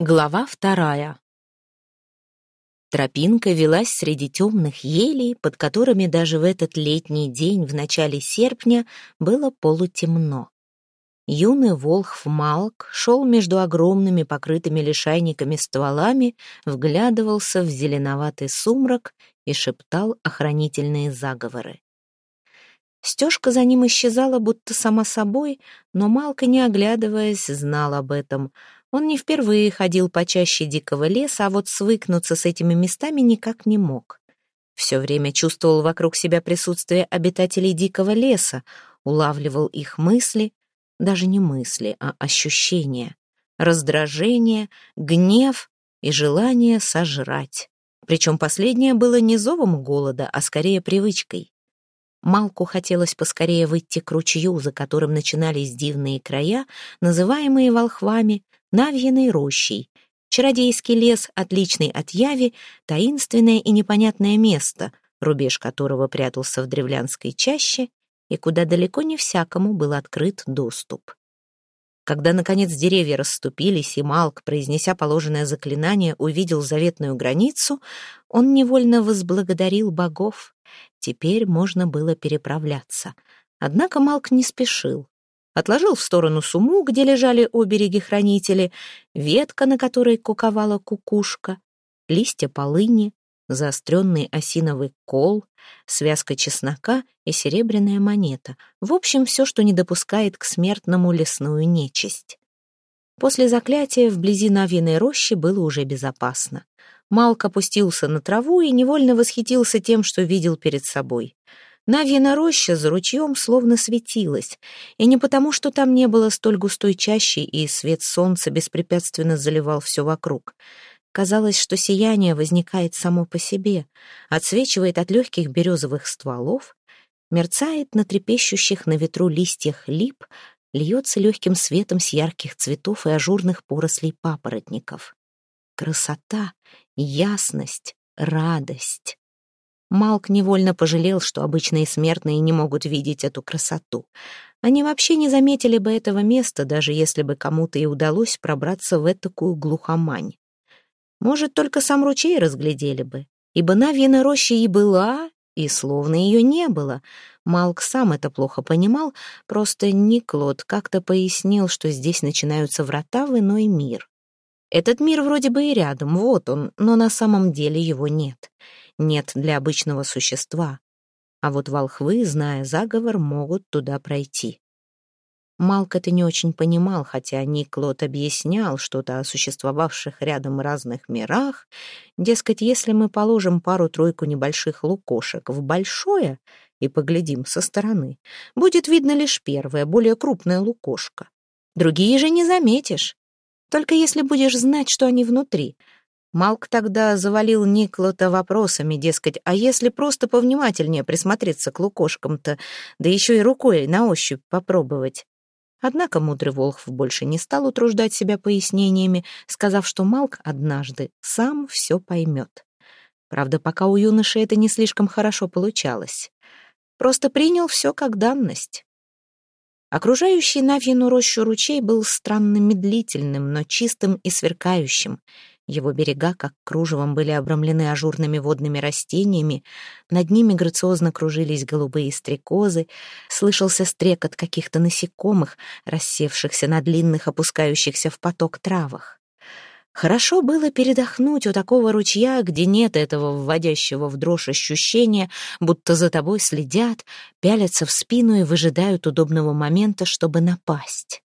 Глава вторая. Тропинка велась среди темных елей, под которыми даже в этот летний день в начале серпня было полутемно. Юный волхв Малк шел между огромными покрытыми лишайниками стволами, вглядывался в зеленоватый сумрак и шептал охранительные заговоры. Стежка за ним исчезала будто сама собой, но Малка, не оглядываясь, знал об этом — он не впервые ходил по чаще дикого леса, а вот свыкнуться с этими местами никак не мог. Все время чувствовал вокруг себя присутствие обитателей дикого леса, улавливал их мысли, даже не мысли, а ощущения, раздражение, гнев и желание сожрать. Причем последнее было не зовом голода, а скорее привычкой. Малку хотелось поскорее выйти к ручью, за которым начинались дивные края, называемые волхвами Навьиной рощей. Чародейский лес, отличный от яви, таинственное и непонятное место, рубеж которого прятался в древлянской чаще и куда далеко не всякому был открыт доступ. Когда, наконец, деревья расступились, и Малк, произнеся положенное заклинание, увидел заветную границу, он невольно возблагодарил богов. Теперь можно было переправляться. Однако Малк не спешил отложил в сторону суму, где лежали обереги-хранители, ветка, на которой куковала кукушка, листья полыни, заостренный осиновый кол, связка чеснока и серебряная монета. В общем, все, что не допускает к смертному лесную нечисть. После заклятия вблизи Навиной рощи было уже безопасно. Малк опустился на траву и невольно восхитился тем, что видел перед собой — Навьина роща за ручьем словно светилась, и не потому, что там не было столь густой чащи, и свет солнца беспрепятственно заливал все вокруг. Казалось, что сияние возникает само по себе, отсвечивает от легких березовых стволов, мерцает на трепещущих на ветру листьях лип, льется легким светом с ярких цветов и ажурных порослей папоротников. Красота, ясность, радость. Малк невольно пожалел, что обычные смертные не могут видеть эту красоту. Они вообще не заметили бы этого места, даже если бы кому-то и удалось пробраться в такую глухомань. Может, только сам ручей разглядели бы, ибо Навьина роща и была, и словно ее не было. Малк сам это плохо понимал, просто Никлод как-то пояснил, что здесь начинаются врата в иной мир. Этот мир вроде бы и рядом, вот он, но на самом деле его нет нет для обычного существа, а вот волхвы, зная заговор, могут туда пройти. Малк это не очень понимал, хотя Никлот объяснял что-то о существовавших рядом разных мирах. Дескать, если мы положим пару-тройку небольших лукошек в большое и поглядим со стороны, будет видно лишь первое, более крупное лукошко. Другие же не заметишь. Только если будешь знать, что они внутри — Малк тогда завалил Никлота вопросами, дескать, а если просто повнимательнее присмотреться к лукошкам-то, да еще и рукой на ощупь попробовать? Однако мудрый Волхв больше не стал утруждать себя пояснениями, сказав, что Малк однажды сам все поймет. Правда, пока у юноши это не слишком хорошо получалось. Просто принял все как данность. Окружающий Навьину рощу ручей был странно медлительным, но чистым и сверкающим. Его берега, как кружевом, были обрамлены ажурными водными растениями, над ними грациозно кружились голубые стрекозы, слышался стрекот каких-то насекомых, рассевшихся на длинных, опускающихся в поток травах. Хорошо было передохнуть у такого ручья, где нет этого вводящего в дрожь ощущения, будто за тобой следят, пялятся в спину и выжидают удобного момента, чтобы напасть.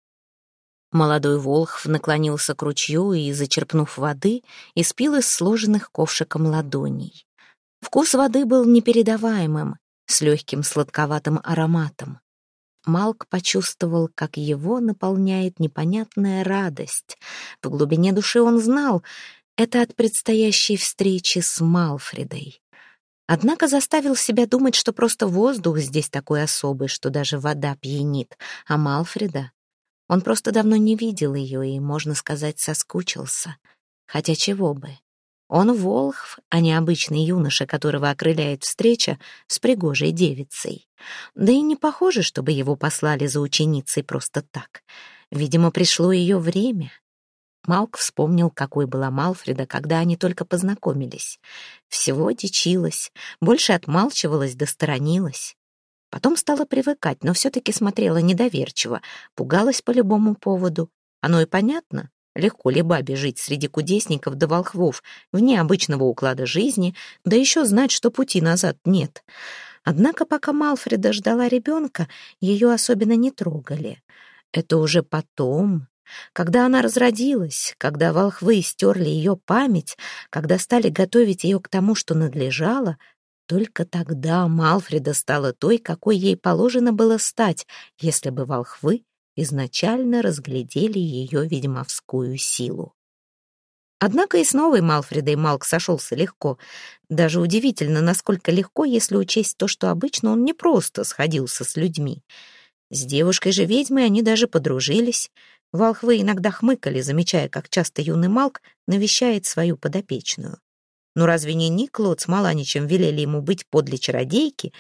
Молодой волхв наклонился к ручью и, зачерпнув воды, испил из сложенных ковшиком ладоней. Вкус воды был непередаваемым, с легким сладковатым ароматом. Малк почувствовал, как его наполняет непонятная радость. В глубине души он знал, это от предстоящей встречи с Малфредой. Однако заставил себя думать, что просто воздух здесь такой особый, что даже вода пьянит, а Малфреда он просто давно не видел ее и, можно сказать, соскучился. Хотя чего бы. Он волхв, а не обычный юноша, которого окрыляет встреча с пригожей девицей. Да и не похоже, чтобы его послали за ученицей просто так. Видимо, пришло ее время. Малк вспомнил, какой была Малфреда, когда они только познакомились. Всего дичилась, больше отмалчивалась да сторонилась. Потом стала привыкать, но все-таки смотрела недоверчиво, пугалась по любому поводу. Оно и понятно. Легко ли бабе жить среди кудесников да волхвов, вне обычного уклада жизни, да еще знать, что пути назад нет. Однако пока Малфреда ждала ребенка, ее особенно не трогали. Это уже потом, когда она разродилась, когда волхвы стерли ее память, когда стали готовить ее к тому, что надлежало, только тогда Малфреда стала той, какой ей положено было стать, если бы волхвы изначально разглядели ее ведьмовскую силу. Однако и с новой Малфредой Малк сошелся легко. Даже удивительно, насколько легко, если учесть то, что обычно он не просто сходился с людьми. С девушкой же ведьмой они даже подружились. Волхвы иногда хмыкали, замечая, как часто юный Малк навещает свою подопечную. Но разве не Никлот с Маланичем велели ему быть подле чародейки,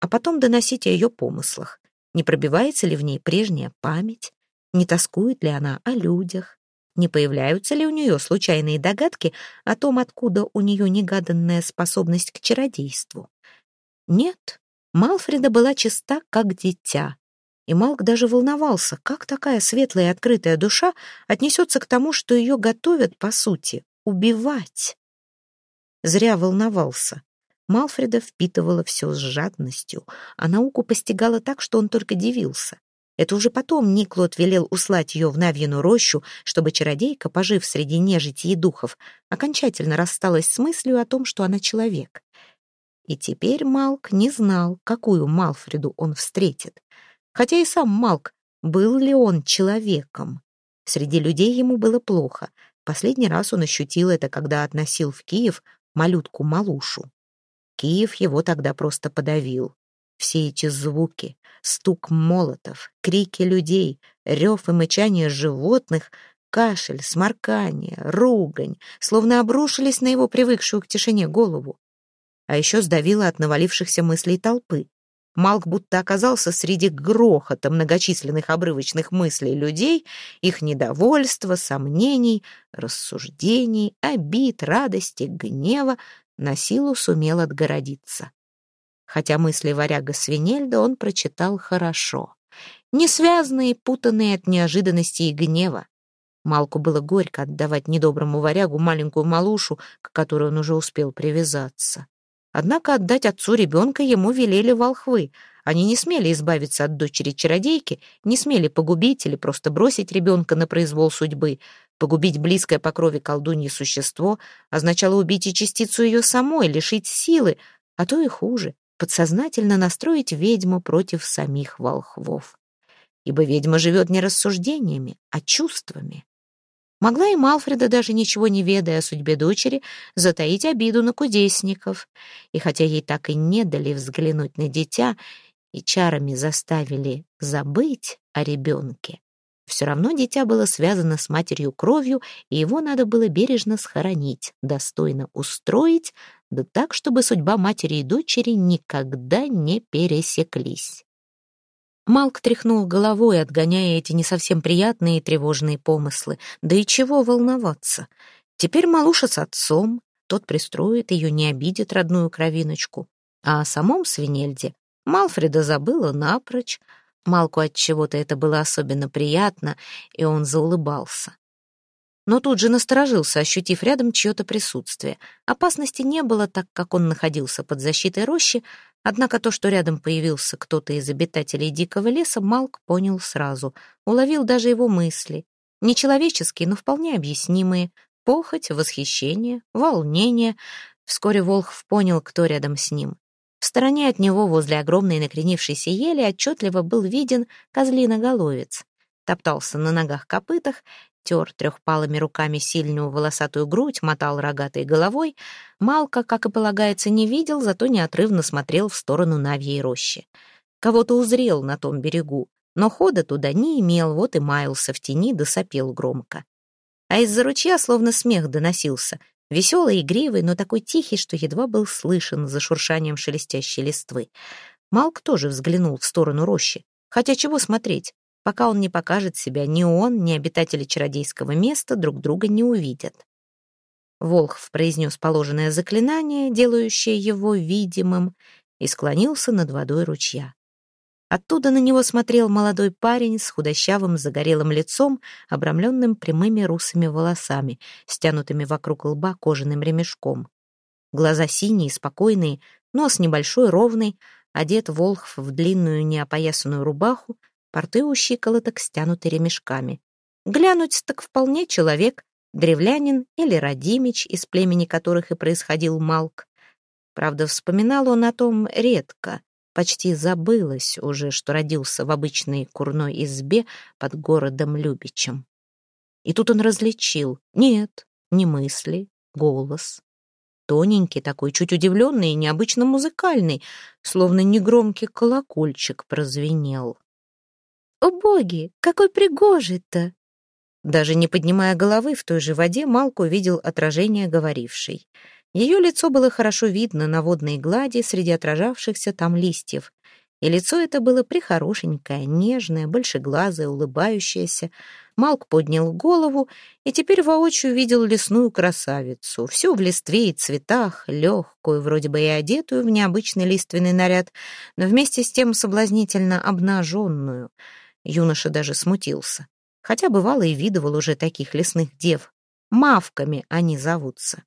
а потом доносить о ее помыслах? Не пробивается ли в ней прежняя память? Не тоскует ли она о людях? Не появляются ли у нее случайные догадки о том, откуда у нее негаданная способность к чародейству? Нет, Малфреда была чиста, как дитя. И Малк даже волновался, как такая светлая и открытая душа отнесется к тому, что ее готовят, по сути, убивать. Зря волновался. Малфреда впитывала все с жадностью, а науку постигала так, что он только дивился. Это уже потом Никлот велел услать ее в Навьину рощу, чтобы чародейка, пожив среди нежити и духов, окончательно рассталась с мыслью о том, что она человек. И теперь Малк не знал, какую Малфреду он встретит. Хотя и сам Малк, был ли он человеком. Среди людей ему было плохо. Последний раз он ощутил это, когда относил в Киев малютку Малушу. Киев его тогда просто подавил. Все эти звуки, стук молотов, крики людей, рев и мычание животных, кашель, сморкание, ругань, словно обрушились на его привыкшую к тишине голову. А еще сдавило от навалившихся мыслей толпы. Малк будто оказался среди грохота многочисленных обрывочных мыслей людей, их недовольства, сомнений, рассуждений, обид, радости, гнева, на силу сумел отгородиться. Хотя мысли варяга Свинельда он прочитал хорошо, не связанные, путанные от неожиданности и гнева. Малку было горько отдавать недоброму варягу маленькую малушу, к которой он уже успел привязаться. Однако отдать отцу ребенка ему велели волхвы. Они не смели избавиться от дочери-чародейки, не смели погубить или просто бросить ребенка на произвол судьбы. Погубить близкое по крови колдунье существо означало убить и частицу ее самой, лишить силы, а то и хуже, подсознательно настроить ведьму против самих волхвов. Ибо ведьма живет не рассуждениями, а чувствами. Могла и Малфреда, даже ничего не ведая о судьбе дочери, затаить обиду на кудесников. И хотя ей так и не дали взглянуть на дитя и чарами заставили забыть о ребенке, все равно дитя было связано с матерью кровью, и его надо было бережно схоронить, достойно устроить, да так, чтобы судьба матери и дочери никогда не пересеклись. Малк тряхнул головой, отгоняя эти не совсем приятные и тревожные помыслы. Да и чего волноваться? Теперь малуша с отцом, тот пристроит ее, не обидит родную кровиночку. А о самом свинельде Малфреда забыла напрочь. Малку от чего-то это было особенно приятно, и он заулыбался но тут же насторожился, ощутив рядом чье-то присутствие. Опасности не было, так как он находился под защитой рощи, однако то, что рядом появился кто-то из обитателей дикого леса, Малк понял сразу, уловил даже его мысли. Нечеловеческие, но вполне объяснимые. Похоть, восхищение, волнение. Вскоре Волхв понял, кто рядом с ним. В стороне от него, возле огромной накренившейся ели, отчетливо был виден козлиноголовец топтался на ногах-копытах тер трехпалыми руками сильную волосатую грудь, мотал рогатой головой. Малка, как и полагается, не видел, зато неотрывно смотрел в сторону Навьей рощи. Кого-то узрел на том берегу, но хода туда не имел, вот и маялся в тени, да сопел громко. А из-за ручья словно смех доносился, веселый, игривый, но такой тихий, что едва был слышен за шуршанием шелестящей листвы. Малк тоже взглянул в сторону рощи. Хотя чего смотреть? Пока он не покажет себя, ни он, ни обитатели чародейского места друг друга не увидят. Волхв произнес положенное заклинание, делающее его видимым, и склонился над водой ручья. Оттуда на него смотрел молодой парень с худощавым загорелым лицом, обрамленным прямыми русыми волосами, стянутыми вокруг лба кожаным ремешком. Глаза синие, спокойные, нос небольшой, ровный, одет Волхв в длинную неопоясанную рубаху, порты у щиколоток стянуты ремешками. Глянуть так вполне человек, древлянин или родимич, из племени которых и происходил Малк. Правда, вспоминал он о том редко, Почти забылось уже, что родился в обычной курной избе под городом Любичем. И тут он различил. Нет, не мысли, голос. Тоненький такой, чуть удивленный и необычно музыкальный, словно негромкий колокольчик прозвенел. «О боги, какой пригожий-то!» Даже не поднимая головы, в той же воде Малку видел отражение говорившей — ее лицо было хорошо видно на водной глади среди отражавшихся там листьев. И лицо это было прихорошенькое, нежное, большеглазое, улыбающееся. Малк поднял голову и теперь воочию видел лесную красавицу, всю в листве и цветах, легкую, вроде бы и одетую в необычный лиственный наряд, но вместе с тем соблазнительно обнаженную. Юноша даже смутился, хотя бывало и видывал уже таких лесных дев. Мавками они зовутся.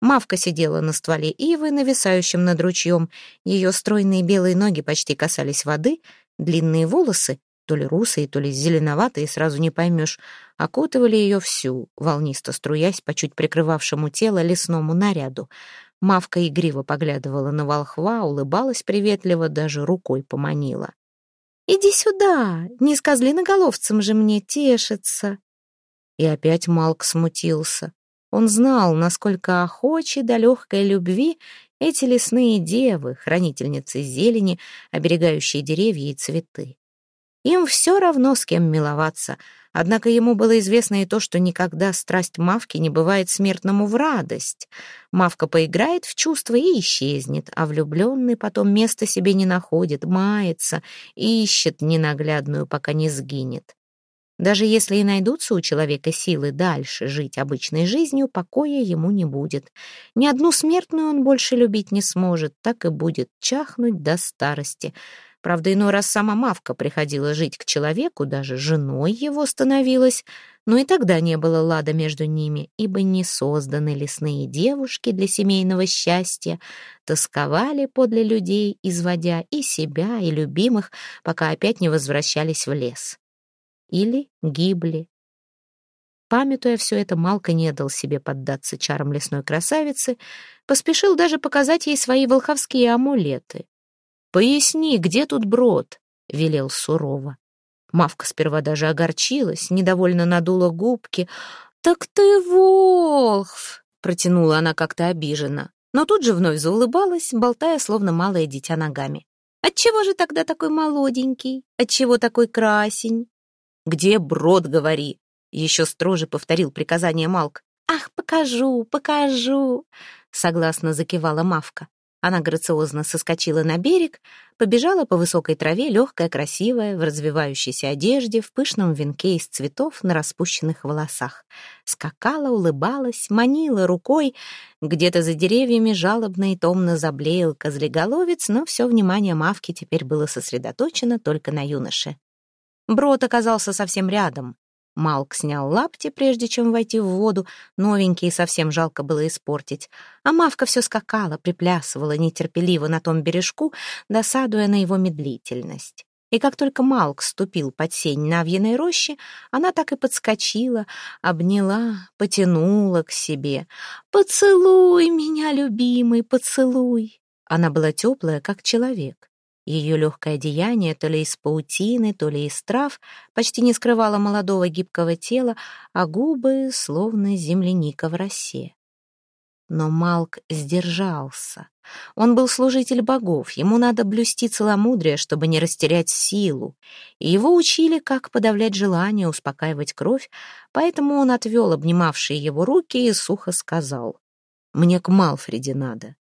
Мавка сидела на стволе ивы, нависающем над ручьем. Ее стройные белые ноги почти касались воды, длинные волосы, то ли русые, то ли зеленоватые, сразу не поймешь, окутывали ее всю, волнисто струясь по чуть прикрывавшему тело лесному наряду. Мавка игриво поглядывала на волхва, улыбалась приветливо, даже рукой поманила. «Иди сюда, не с козлиноголовцем же мне тешиться!» И опять Малк смутился. Он знал, насколько охочи до легкой любви эти лесные девы, хранительницы зелени, оберегающие деревья и цветы. Им все равно, с кем миловаться, однако ему было известно и то, что никогда страсть Мавки не бывает смертному в радость. Мавка поиграет в чувства и исчезнет, а влюбленный потом места себе не находит, мается, ищет ненаглядную, пока не сгинет. Даже если и найдутся у человека силы дальше жить обычной жизнью, покоя ему не будет. Ни одну смертную он больше любить не сможет, так и будет чахнуть до старости. Правда, иной раз сама Мавка приходила жить к человеку, даже женой его становилась, но и тогда не было лада между ними, ибо не созданы лесные девушки для семейного счастья, тосковали подле людей, изводя и себя, и любимых, пока опять не возвращались в лес или гибли. Памятуя все это, Малка не дал себе поддаться чарам лесной красавицы, поспешил даже показать ей свои волховские амулеты. «Поясни, где тут брод?» — велел сурово. Мавка сперва даже огорчилась, недовольно надула губки. «Так ты волхв!» — протянула она как-то обиженно, но тут же вновь заулыбалась, болтая, словно малое дитя ногами. «Отчего же тогда такой молоденький? Отчего такой красень?» «Где брод, говори?» — еще строже повторил приказание Малк. «Ах, покажу, покажу!» — согласно закивала Мавка. Она грациозно соскочила на берег, побежала по высокой траве, легкая, красивая, в развивающейся одежде, в пышном венке из цветов на распущенных волосах. Скакала, улыбалась, манила рукой. Где-то за деревьями жалобно и томно заблеял козлеголовец, но все внимание Мавки теперь было сосредоточено только на юноше. Брод оказался совсем рядом. Малк снял лапти, прежде чем войти в воду, новенькие совсем жалко было испортить. А Мавка все скакала, приплясывала нетерпеливо на том бережку, досадуя на его медлительность. И как только Малк ступил под сень навьиной рощи, она так и подскочила, обняла, потянула к себе. «Поцелуй меня, любимый, поцелуй!» Она была теплая, как человек. Ее легкое одеяние, то ли из паутины, то ли из трав, почти не скрывало молодого гибкого тела, а губы словно земляника в росе. Но Малк сдержался. Он был служитель богов, ему надо блюсти целомудрие, чтобы не растерять силу. И его учили, как подавлять желание, успокаивать кровь, поэтому он отвел обнимавшие его руки и сухо сказал, «Мне к Малфреде надо.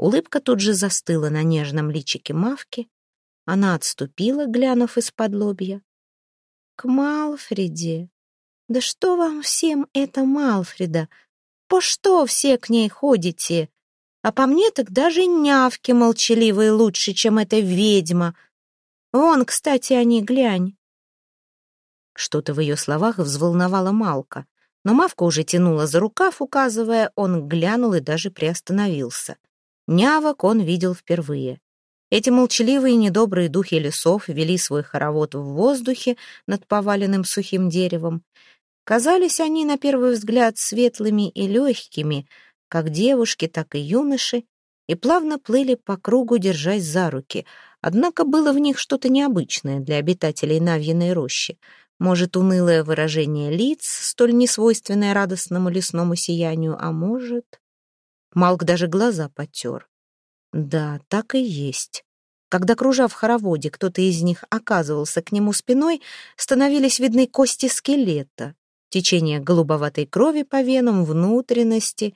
Улыбка тут же застыла на нежном личике Мавки. Она отступила, глянув из-под лобья. к Малфреде. Да что вам всем это Малфреда? По что все к ней ходите? А по мне так даже нявки молчаливые лучше, чем эта ведьма. Вон, кстати, они, глянь. Что-то в ее словах взволновало Малка, но Мавка уже тянула за рукав, указывая, он глянул и даже приостановился. Нявок он видел впервые. Эти молчаливые недобрые духи лесов вели свой хоровод в воздухе над поваленным сухим деревом. Казались они, на первый взгляд, светлыми и легкими, как девушки, так и юноши, и плавно плыли по кругу, держась за руки. Однако было в них что-то необычное для обитателей Навьиной рощи. Может, унылое выражение лиц, столь несвойственное радостному лесному сиянию, а может... Малк даже глаза потер. Да, так и есть. Когда, кружа в хороводе, кто-то из них оказывался к нему спиной, становились видны кости скелета, течение голубоватой крови по венам, внутренности,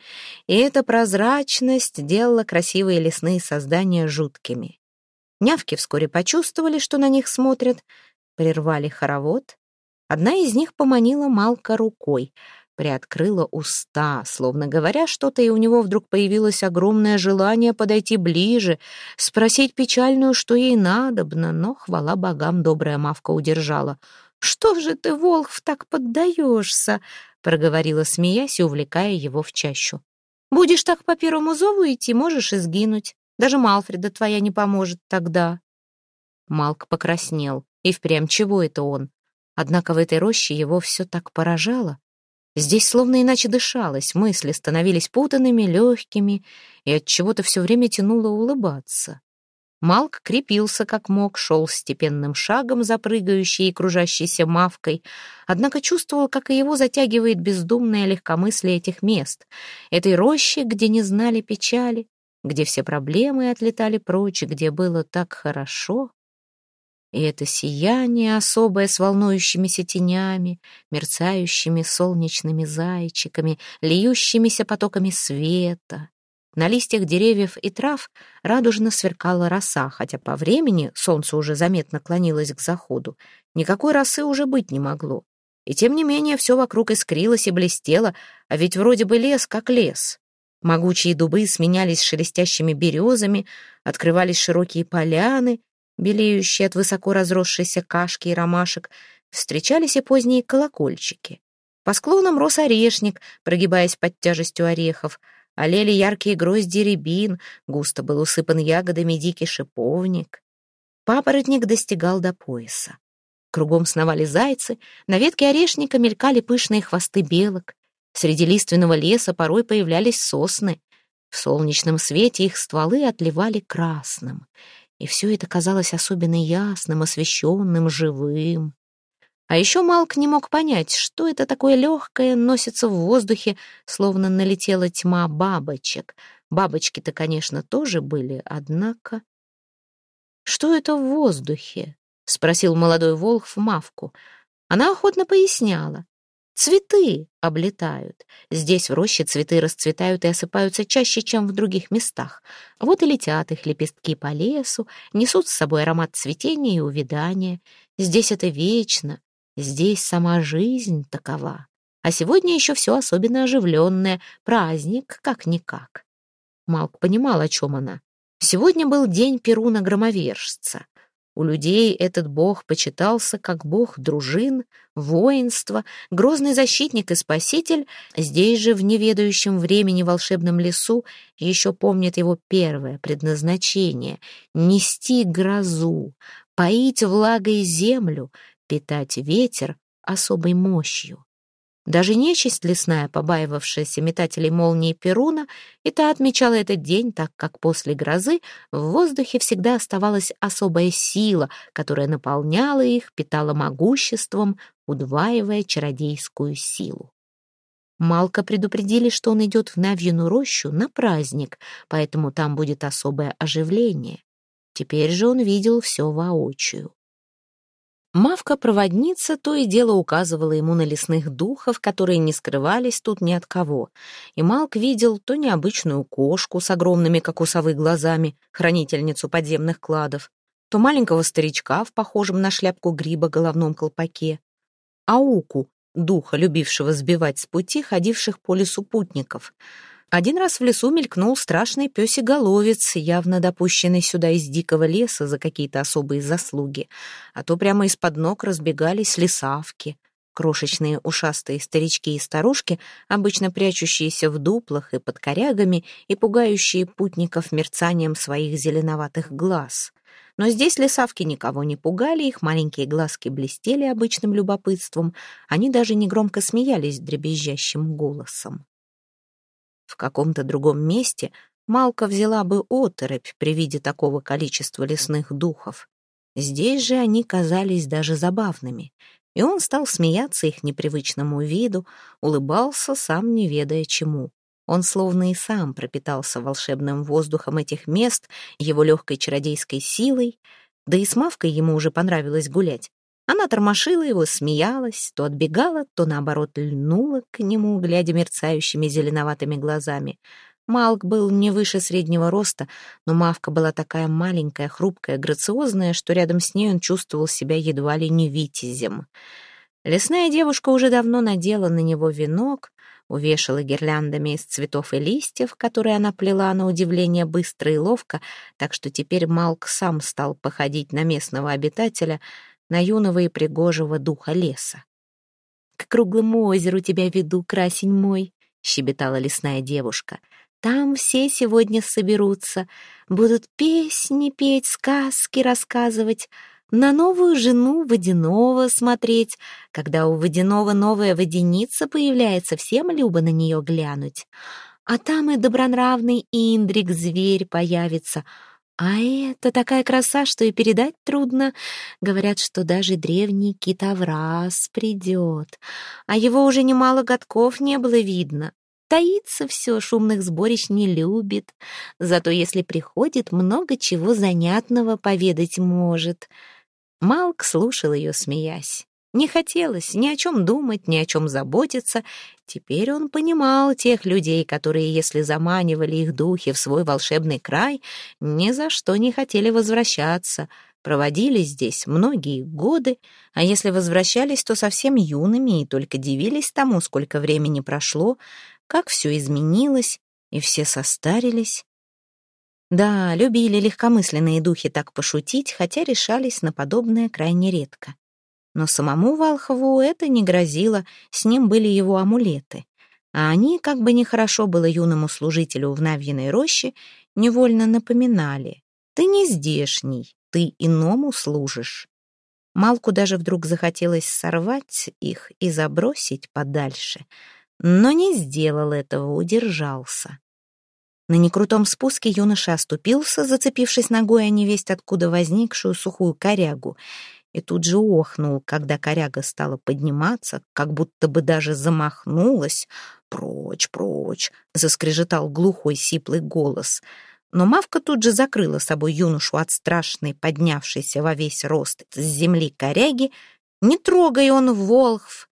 и эта прозрачность делала красивые лесные создания жуткими. Нявки вскоре почувствовали, что на них смотрят, прервали хоровод Одна из них поманила Малка рукой, приоткрыла уста, словно говоря что-то, и у него вдруг появилось огромное желание подойти ближе, спросить печальную, что ей надобно, но, хвала богам, добрая Мавка удержала. «Что же ты, Волхв, так поддаешься?» — проговорила, смеясь и увлекая его в чащу. «Будешь так по первому зову идти, можешь и сгинуть. Даже Малфреда твоя не поможет тогда». Малк покраснел. И впрямь чего это он? Однако в этой роще его все так поражало. Здесь словно иначе дышалось, мысли становились путанными, легкими, и от чего то все время тянуло улыбаться. Малк крепился как мог, шел степенным шагом за прыгающей и кружащейся мавкой, однако чувствовал, как и его затягивает бездумное легкомыслие этих мест, этой рощи, где не знали печали, где все проблемы отлетали прочь, где было так хорошо. И это сияние особое с волнующимися тенями, мерцающими солнечными зайчиками, льющимися потоками света. На листьях деревьев и трав радужно сверкала роса, хотя по времени солнце уже заметно клонилось к заходу. Никакой росы уже быть не могло. И тем не менее все вокруг искрилось и блестело, а ведь вроде бы лес как лес. Могучие дубы сменялись шелестящими березами, открывались широкие поляны, белеющие от высоко разросшейся кашки и ромашек, встречались и поздние колокольчики. По склонам рос орешник, прогибаясь под тяжестью орехов, олели яркие грозди рябин, густо был усыпан ягодами дикий шиповник. Папоротник достигал до пояса. Кругом сновали зайцы, на ветке орешника мелькали пышные хвосты белок. Среди лиственного леса порой появлялись сосны. В солнечном свете их стволы отливали красным и все это казалось особенно ясным, освещенным, живым. А еще Малк не мог понять, что это такое легкое носится в воздухе, словно налетела тьма бабочек. Бабочки-то, конечно, тоже были, однако... «Что это в воздухе?» — спросил молодой волк в мавку. Она охотно поясняла. Цветы облетают. Здесь в роще цветы расцветают и осыпаются чаще, чем в других местах. Вот и летят их лепестки по лесу, несут с собой аромат цветения и увядания. Здесь это вечно, здесь сама жизнь такова. А сегодня еще все особенно оживленное, праздник как-никак. Малк понимал, о чем она. Сегодня был день Перуна Громовержца. У людей этот бог почитался как бог дружин, воинства, грозный защитник и спаситель. Здесь же, в неведающем времени волшебном лесу, еще помнит его первое предназначение — нести грозу, поить влагой землю, питать ветер особой мощью. Даже нечисть лесная, побаивавшаяся метателей молнии Перуна, и та отмечала этот день, так как после грозы в воздухе всегда оставалась особая сила, которая наполняла их, питала могуществом, удваивая чародейскую силу. Малка предупредили, что он идет в Навьину рощу на праздник, поэтому там будет особое оживление. Теперь же он видел все воочию. Мавка-проводница то и дело указывала ему на лесных духов, которые не скрывались тут ни от кого. И Малк видел то необычную кошку с огромными, как у совы, глазами, хранительницу подземных кладов, то маленького старичка в похожем на шляпку гриба головном колпаке. Ауку, духа, любившего сбивать с пути ходивших по лесу путников. Один раз в лесу мелькнул страшный песеголовец, явно допущенный сюда из дикого леса за какие-то особые заслуги, а то прямо из-под ног разбегались лесавки. Крошечные ушастые старички и старушки, обычно прячущиеся в дуплах и под корягами и пугающие путников мерцанием своих зеленоватых глаз. Но здесь лесавки никого не пугали, их маленькие глазки блестели обычным любопытством, они даже негромко смеялись дребезжащим голосом. В каком-то другом месте Малка взяла бы оторопь при виде такого количества лесных духов. Здесь же они казались даже забавными — и он стал смеяться их непривычному виду, улыбался, сам не ведая чему. Он словно и сам пропитался волшебным воздухом этих мест, его легкой чародейской силой, да и с Мавкой ему уже понравилось гулять. Она тормошила его, смеялась, то отбегала, то, наоборот, льнула к нему, глядя мерцающими зеленоватыми глазами. Малк был не выше среднего роста, но Мавка была такая маленькая, хрупкая, грациозная, что рядом с ней он чувствовал себя едва ли не витязем. Лесная девушка уже давно надела на него венок, увешала гирляндами из цветов и листьев, которые она плела на удивление быстро и ловко, так что теперь Малк сам стал походить на местного обитателя, на юного и пригожего духа леса. «К круглому озеру тебя веду, красень мой», — щебетала лесная девушка — там все сегодня соберутся, будут песни петь, сказки рассказывать, на новую жену водяного смотреть. Когда у водяного новая водяница появляется, всем любо на нее глянуть. А там и добронравный Индрик, зверь, появится. А это такая краса, что и передать трудно. Говорят, что даже древний китовраз придет. А его уже немало годков не было видно. Таится все, шумных сборищ не любит. Зато если приходит, много чего занятного поведать может. Малк слушал ее, смеясь. Не хотелось ни о чем думать, ни о чем заботиться. Теперь он понимал тех людей, которые, если заманивали их духи в свой волшебный край, ни за что не хотели возвращаться. Проводили здесь многие годы, а если возвращались, то совсем юными и только дивились тому, сколько времени прошло, как все изменилось, и все состарились. Да, любили легкомысленные духи так пошутить, хотя решались на подобное крайне редко. Но самому Валхову это не грозило, с ним были его амулеты. А они, как бы нехорошо было юному служителю в Навьиной роще, невольно напоминали. «Ты не здешний, ты иному служишь». Малку даже вдруг захотелось сорвать их и забросить подальше — но не сделал этого, удержался. На некрутом спуске юноша оступился, зацепившись ногой о невесть откуда возникшую сухую корягу, и тут же охнул, когда коряга стала подниматься, как будто бы даже замахнулась. «Прочь, прочь!» — заскрежетал глухой сиплый голос. Но Мавка тут же закрыла собой юношу от страшной, поднявшейся во весь рост с земли коряги. «Не трогай он, Волхв!»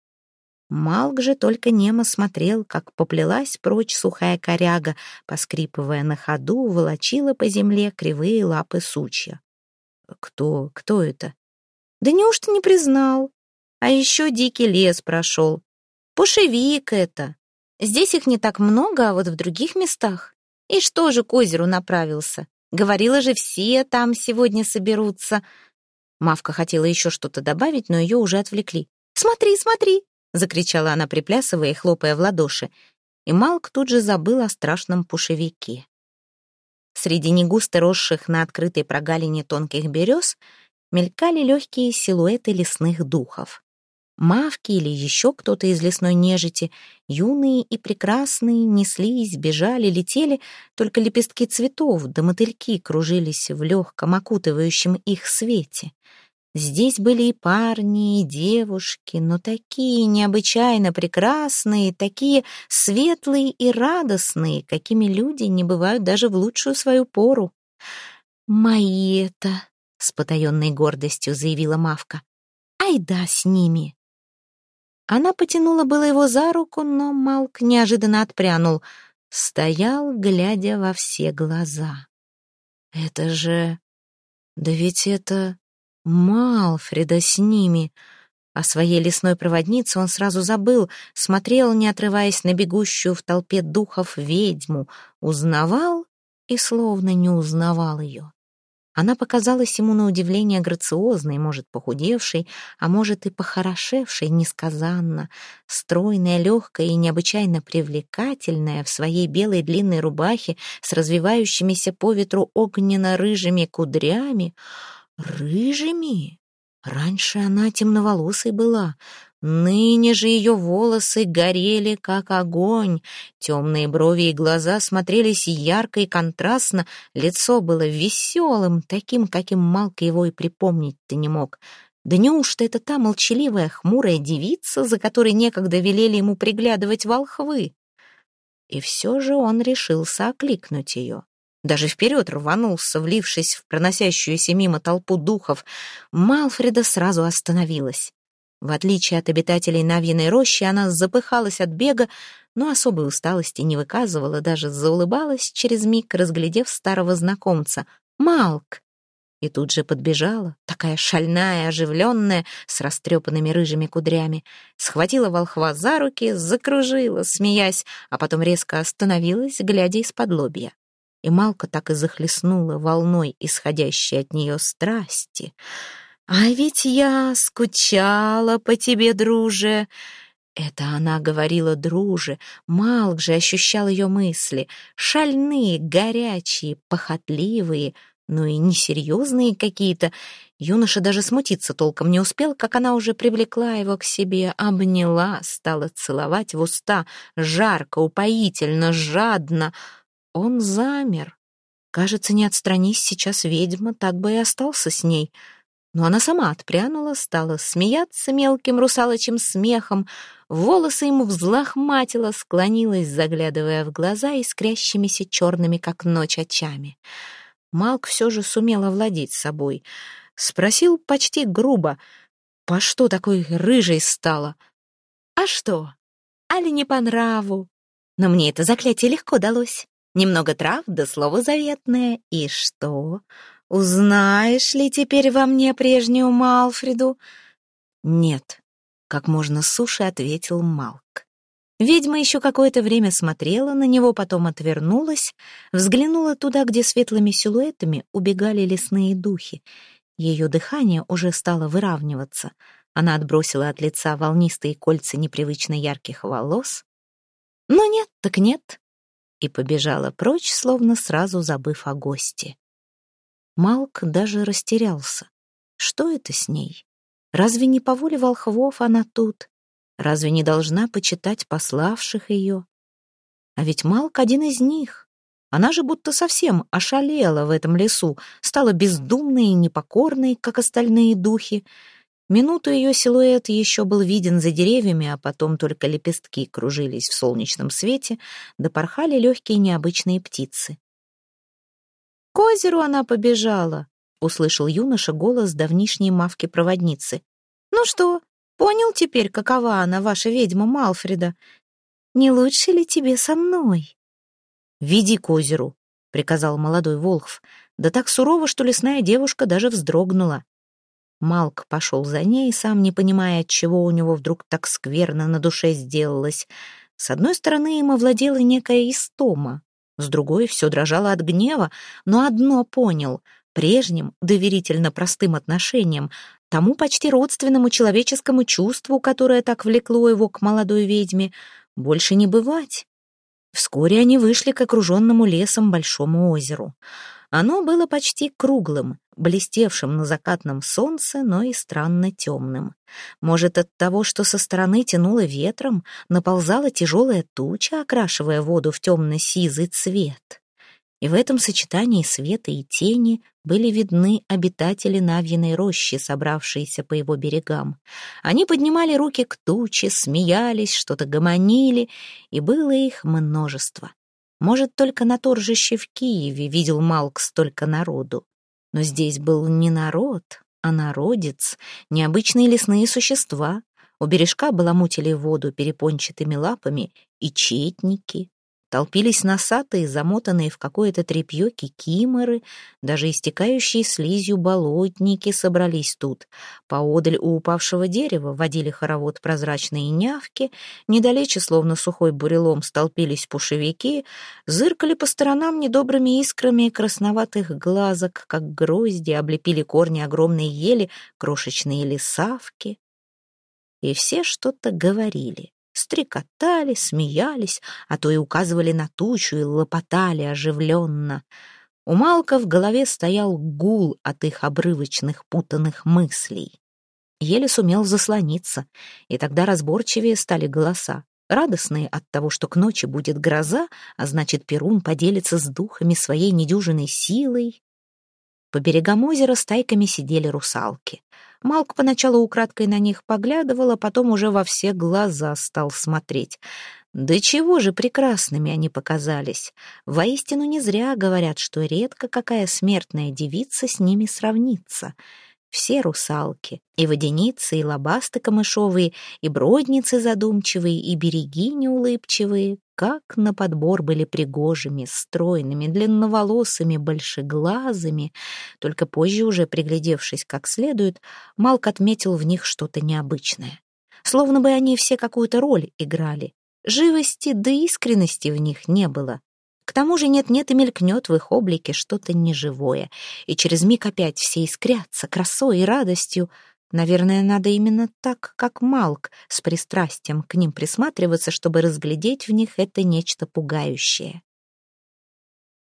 Малк же только немо смотрел, как поплелась прочь сухая коряга, поскрипывая на ходу, волочила по земле кривые лапы сучья. Кто, кто это? Да неужто не признал? А еще дикий лес прошел. Пушевик это. Здесь их не так много, а вот в других местах. И что же к озеру направился? Говорила же, все там сегодня соберутся. Мавка хотела еще что-то добавить, но ее уже отвлекли. «Смотри, смотри!» — закричала она, приплясывая и хлопая в ладоши. И Малк тут же забыл о страшном пушевике. Среди негусто росших на открытой прогалине тонких берез мелькали легкие силуэты лесных духов. Мавки или еще кто-то из лесной нежити, юные и прекрасные, неслись, бежали, летели, только лепестки цветов да мотыльки кружились в легком окутывающем их свете — Здесь были и парни, и девушки, но такие необычайно прекрасные, такие светлые и радостные, какими люди не бывают даже в лучшую свою пору. «Мои это!» — с потаенной гордостью заявила Мавка. «Ай да, с ними!» Она потянула было его за руку, но Малк неожиданно отпрянул. Стоял, глядя во все глаза. «Это же... Да ведь это...» Малфреда с ними. О своей лесной проводнице он сразу забыл, смотрел, не отрываясь на бегущую в толпе духов ведьму, узнавал и словно не узнавал ее. Она показалась ему на удивление грациозной, может, похудевшей, а может и похорошевшей несказанно, стройная, легкая и необычайно привлекательная в своей белой длинной рубахе с развивающимися по ветру огненно-рыжими кудрями. Рыжими? Раньше она темноволосой была, ныне же ее волосы горели, как огонь, темные брови и глаза смотрелись ярко и контрастно, лицо было веселым, таким, каким Малка его и припомнить-то не мог. Да неужто это та молчаливая, хмурая девица, за которой некогда велели ему приглядывать волхвы? И все же он решился окликнуть ее даже вперед рванулся, влившись в проносящуюся мимо толпу духов, Малфреда сразу остановилась. В отличие от обитателей Навьиной рощи, она запыхалась от бега, но особой усталости не выказывала, даже заулыбалась через миг, разглядев старого знакомца. «Малк!» И тут же подбежала, такая шальная, оживленная, с растрепанными рыжими кудрями. Схватила волхва за руки, закружила, смеясь, а потом резко остановилась, глядя из-под лобья и Малка так и захлестнула волной исходящей от нее страсти. «А ведь я скучала по тебе, друже!» Это она говорила друже, Малк же ощущал ее мысли, шальные, горячие, похотливые, но и несерьезные какие-то. Юноша даже смутиться толком не успел, как она уже привлекла его к себе, обняла, стала целовать в уста, жарко, упоительно, жадно — он замер. Кажется, не отстранись сейчас ведьма, так бы и остался с ней. Но она сама отпрянула, стала смеяться мелким русалочим смехом, волосы ему взлохматила, склонилась, заглядывая в глаза искрящимися черными, как ночь, очами. Малк все же сумел овладеть собой. Спросил почти грубо, «По что такой рыжей стала?» «А что? Али не по нраву?» Но мне это заклятие легко далось. Немного трав да слово заветное. И что? Узнаешь ли теперь во мне прежнюю Малфреду? Нет, как можно суше ответил Малк. Ведьма еще какое-то время смотрела на него, потом отвернулась, взглянула туда, где светлыми силуэтами убегали лесные духи. Ее дыхание уже стало выравниваться. Она отбросила от лица волнистые кольца непривычно ярких волос. Но нет, так нет и побежала прочь, словно сразу забыв о гости. Малк даже растерялся. Что это с ней? Разве не по воле волхвов она тут? Разве не должна почитать пославших ее? А ведь Малк один из них. Она же будто совсем ошалела в этом лесу, стала бездумной и непокорной, как остальные духи, Минуту ее силуэт еще был виден за деревьями, а потом только лепестки кружились в солнечном свете, да порхали легкие необычные птицы. «К озеру она побежала», — услышал юноша голос давнишней мавки-проводницы. «Ну что, понял теперь, какова она, ваша ведьма Малфреда? Не лучше ли тебе со мной?» «Веди к озеру», — приказал молодой Волхв, да так сурово, что лесная девушка даже вздрогнула. Малк пошел за ней, сам не понимая, отчего у него вдруг так скверно на душе сделалось. С одной стороны, им овладела некая истома, с другой все дрожало от гнева, но одно понял — прежним, доверительно простым отношением, тому почти родственному человеческому чувству, которое так влекло его к молодой ведьме, больше не бывать. Вскоре они вышли к окруженному лесом большому озеру. Оно было почти круглым, блестевшим на закатном солнце, но и странно темным. Может, от того, что со стороны тянуло ветром, наползала тяжелая туча, окрашивая воду в темно-сизый цвет. И в этом сочетании света и тени были видны обитатели Навьиной рощи, собравшиеся по его берегам. Они поднимали руки к туче, смеялись, что-то гомонили, и было их множество. Может, только на торжище в Киеве видел Малк столько народу. Но здесь был не народ, а народец, необычные лесные существа. У бережка баламутили воду перепончатыми лапами и четники. Толпились носатые, замотанные в какое-то тряпье кикиморы, даже истекающие слизью болотники собрались тут. Поодаль у упавшего дерева водили хоровод прозрачные нявки, недалече, словно сухой бурелом, столпились пушевики, зыркали по сторонам недобрыми искрами красноватых глазок, как грозди, облепили корни огромной ели, крошечные лесавки. И все что-то говорили стрекотали, смеялись, а то и указывали на тучу и лопотали оживленно. У Малка в голове стоял гул от их обрывочных путанных мыслей. Еле сумел заслониться, и тогда разборчивее стали голоса, радостные от того, что к ночи будет гроза, а значит, Перун поделится с духами своей недюжиной силой. По берегам озера стайками сидели русалки. Малк поначалу украдкой на них поглядывал, а потом уже во все глаза стал смотреть. Да чего же прекрасными они показались. Воистину не зря говорят, что редко какая смертная девица с ними сравнится. Все русалки, и водяницы, и лобасты камышовые, и бродницы задумчивые, и береги неулыбчивые, как на подбор были пригожими, стройными, длинноволосыми, большеглазыми. Только позже, уже приглядевшись как следует, Малк отметил в них что-то необычное. Словно бы они все какую-то роль играли. Живости да искренности в них не было. К тому же нет-нет и мелькнет в их облике что-то неживое, и через миг опять все искрятся красой и радостью — Наверное, надо именно так, как Малк, с пристрастием к ним присматриваться, чтобы разглядеть в них это нечто пугающее.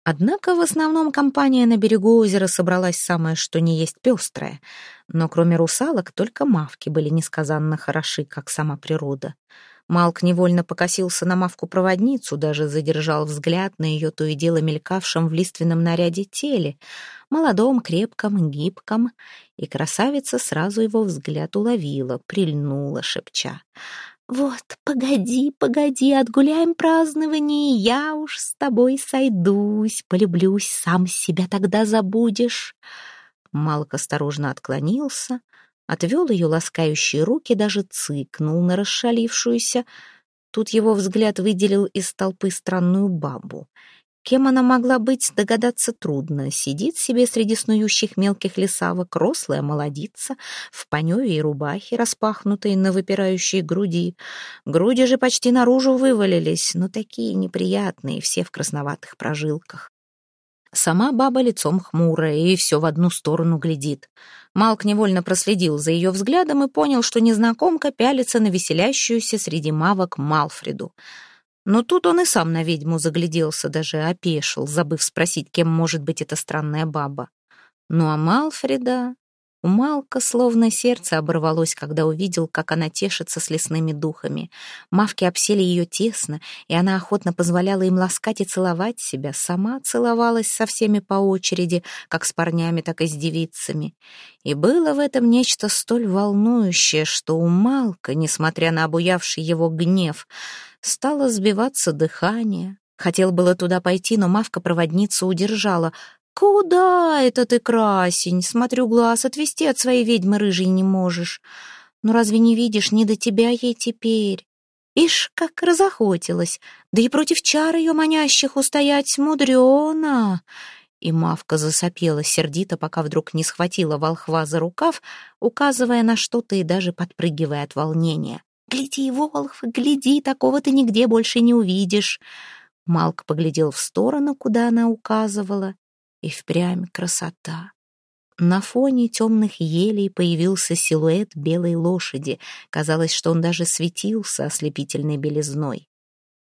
Однако в основном компания на берегу озера собралась самая что ни есть пестрая, но кроме русалок только мавки были несказанно хороши, как сама природа. Малк невольно покосился на мавку-проводницу, даже задержал взгляд на ее то и дело мелькавшем в лиственном наряде теле, молодом, крепком, гибком, и красавица сразу его взгляд уловила, прильнула, шепча. «Вот, погоди, погоди, отгуляем празднование, я уж с тобой сойдусь, полюблюсь, сам себя тогда забудешь». Малк осторожно отклонился, отвел ее ласкающие руки, даже цыкнул на расшалившуюся. Тут его взгляд выделил из толпы странную бабу. Кем она могла быть, догадаться трудно. Сидит себе среди снующих мелких лесавок, рослая молодица, в паневе и рубахе, распахнутой на выпирающей груди. Груди же почти наружу вывалились, но такие неприятные, все в красноватых прожилках. Сама баба лицом хмурая и все в одну сторону глядит. Малк невольно проследил за ее взглядом и понял, что незнакомка пялится на веселящуюся среди мавок Малфреду. Но тут он и сам на ведьму загляделся, даже опешил, забыв спросить, кем может быть эта странная баба. Ну а Малфреда у Малка словно сердце оборвалось, когда увидел, как она тешится с лесными духами. Мавки обсели ее тесно, и она охотно позволяла им ласкать и целовать себя. Сама целовалась со всеми по очереди, как с парнями, так и с девицами. И было в этом нечто столь волнующее, что у Малка, несмотря на обуявший его гнев, стало сбиваться дыхание. Хотел было туда пойти, но мавка-проводница удержала. «Куда это ты, красень? Смотрю, глаз отвести от своей ведьмы рыжей не можешь. Ну разве не видишь, не до тебя ей теперь?» Ишь, как разохотилась, да и против чар ее манящих устоять мудрено. И Мавка засопела сердито, пока вдруг не схватила волхва за рукав, указывая на что-то и даже подпрыгивая от волнения. «Гляди, Волхв, гляди, такого ты нигде больше не увидишь!» Малк поглядел в сторону, куда она указывала, и впрямь красота. На фоне темных елей появился силуэт белой лошади. Казалось, что он даже светился ослепительной белизной.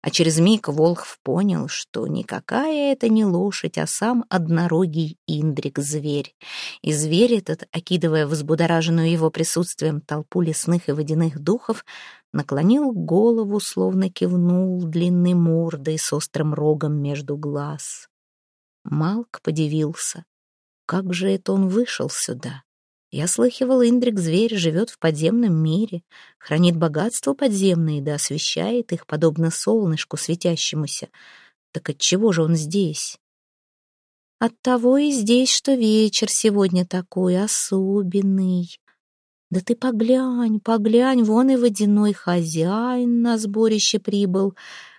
А через миг Волхв понял, что никакая это не лошадь, а сам однорогий Индрик-зверь. И зверь этот, окидывая взбудораженную его присутствием толпу лесных и водяных духов, наклонил голову, словно кивнул длинной мордой с острым рогом между глаз. Малк подивился. Как же это он вышел сюда? Я слыхивал, Индрик-зверь живет в подземном мире, хранит богатство подземные да освещает их, подобно солнышку светящемуся. Так отчего же он здесь? Оттого и здесь, что вечер сегодня такой особенный. Да ты поглянь, поглянь, вон и водяной хозяин на сборище прибыл.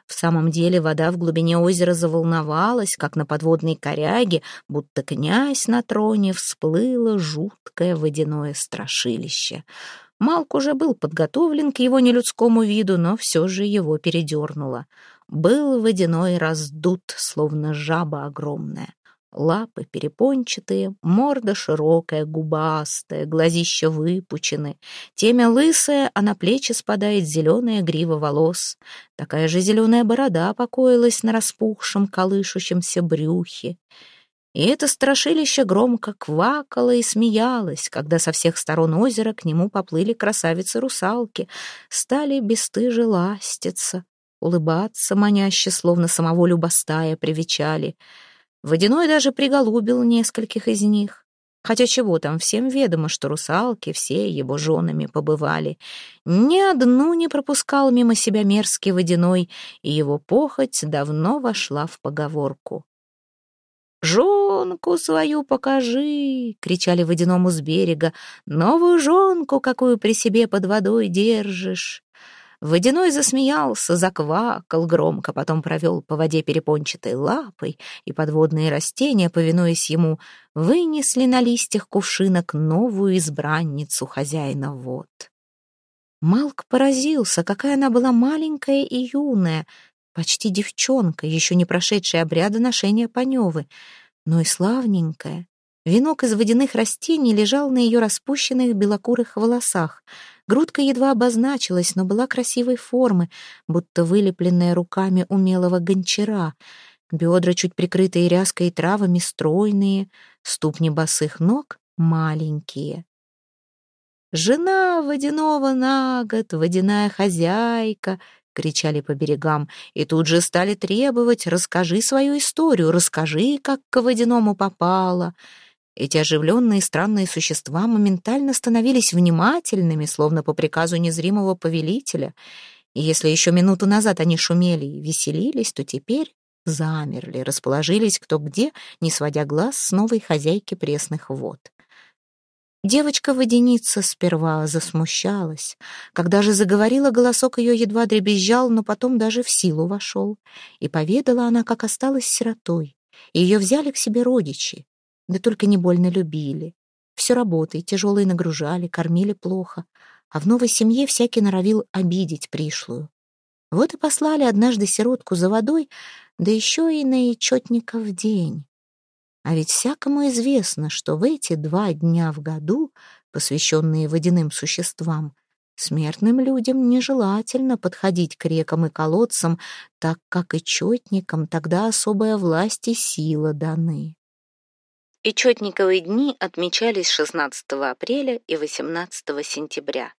В самом деле вода в глубине озера заволновалась, как на подводной коряге, будто князь на троне всплыло жуткое водяное страшилище. Малк уже был подготовлен к его нелюдскому виду, но все же его передернуло. Был водяной раздут, словно жаба огромная. Лапы перепончатые, морда широкая, губастая, глазища выпучены. Темя лысая, а на плечи спадает зеленая грива волос. Такая же зеленая борода покоилась на распухшем, колышущемся брюхе. И это страшилище громко квакало и смеялось, когда со всех сторон озера к нему поплыли красавицы-русалки, стали бесстыже ластиться, улыбаться маняще, словно самого любостая привечали — Водяной даже приголубил нескольких из них. Хотя чего там, всем ведомо, что русалки все его женами побывали. Ни одну не пропускал мимо себя мерзкий водяной, и его похоть давно вошла в поговорку. «Жонку свою покажи!» — кричали водяному с берега. «Новую жонку, какую при себе под водой держишь!» Водяной засмеялся, заквакал громко, потом провел по воде перепончатой лапой, и подводные растения, повинуясь ему, вынесли на листьях кувшинок новую избранницу хозяина вод. Малк поразился, какая она была маленькая и юная, почти девчонка, еще не прошедшая обряда ношения паневы, но и славненькая. Венок из водяных растений лежал на ее распущенных белокурых волосах — Грудка едва обозначилась, но была красивой формы, будто вылепленная руками умелого гончара. Бедра, чуть прикрытые ряской и травами, стройные, ступни босых ног маленькие. «Жена водяного на год, водяная хозяйка!» — кричали по берегам, и тут же стали требовать «расскажи свою историю, расскажи, как к водяному попала». Эти оживленные странные существа моментально становились внимательными, словно по приказу незримого повелителя. И если еще минуту назад они шумели и веселились, то теперь замерли, расположились кто где, не сводя глаз с новой хозяйки пресных вод. Девочка-водяница сперва засмущалась. Когда же заговорила, голосок ее едва дребезжал, но потом даже в силу вошел. И поведала она, как осталась сиротой. Ее взяли к себе родичи, да только не больно любили. Все работой, тяжелые нагружали, кормили плохо. А в новой семье всякий норовил обидеть пришлую. Вот и послали однажды сиротку за водой, да еще и на Ичетников день. А ведь всякому известно, что в эти два дня в году, посвященные водяным существам, смертным людям нежелательно подходить к рекам и колодцам, так как и четникам тогда особая власть и сила даны и четниковые дни отмечались 16 апреля и 18 сентября.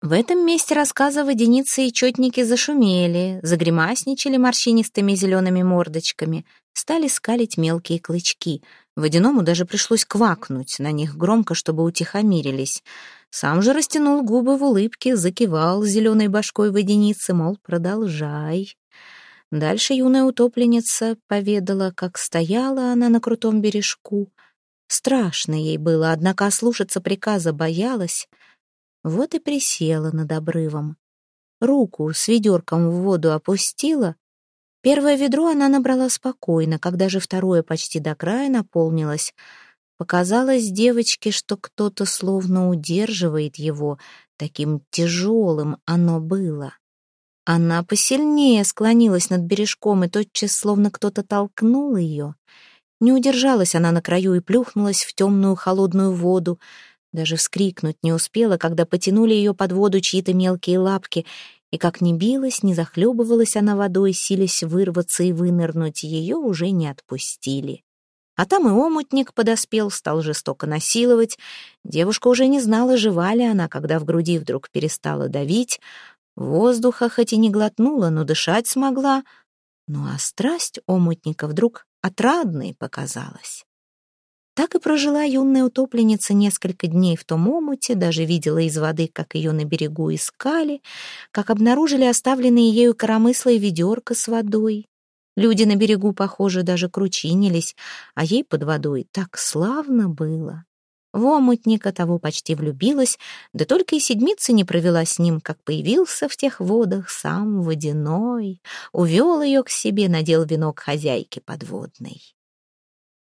В этом месте рассказа водяницы и четники зашумели, загримасничали морщинистыми зелеными мордочками, стали скалить мелкие клычки. Водяному даже пришлось квакнуть на них громко, чтобы утихомирились. Сам же растянул губы в улыбке, закивал зеленой башкой водяницы, мол, продолжай. Дальше юная утопленница поведала, как стояла она на крутом бережку. Страшно ей было, однако ослушаться приказа боялась. Вот и присела над обрывом. Руку с ведерком в воду опустила. Первое ведро она набрала спокойно, когда же второе почти до края наполнилось. Показалось девочке, что кто-то словно удерживает его, таким тяжелым оно было. Она посильнее склонилась над бережком, и тотчас словно кто-то толкнул ее. Не удержалась она на краю и плюхнулась в темную холодную воду. Даже вскрикнуть не успела, когда потянули ее под воду чьи-то мелкие лапки, и как ни билась, ни захлебывалась она водой, силясь вырваться и вынырнуть, ее уже не отпустили. А там и омутник подоспел, стал жестоко насиловать. Девушка уже не знала, жива ли она, когда в груди вдруг перестала давить, Воздуха хоть и не глотнула, но дышать смогла. Ну а страсть омутника вдруг отрадной показалась. Так и прожила юная утопленница несколько дней в том омуте, даже видела из воды, как ее на берегу искали, как обнаружили оставленные ею коромысло и ведерко с водой. Люди на берегу, похоже, даже кручинились, а ей под водой так славно было. В омутника того почти влюбилась, да только и седмицы не провела с ним, как появился в тех водах сам водяной, увел ее к себе, надел венок хозяйки подводной.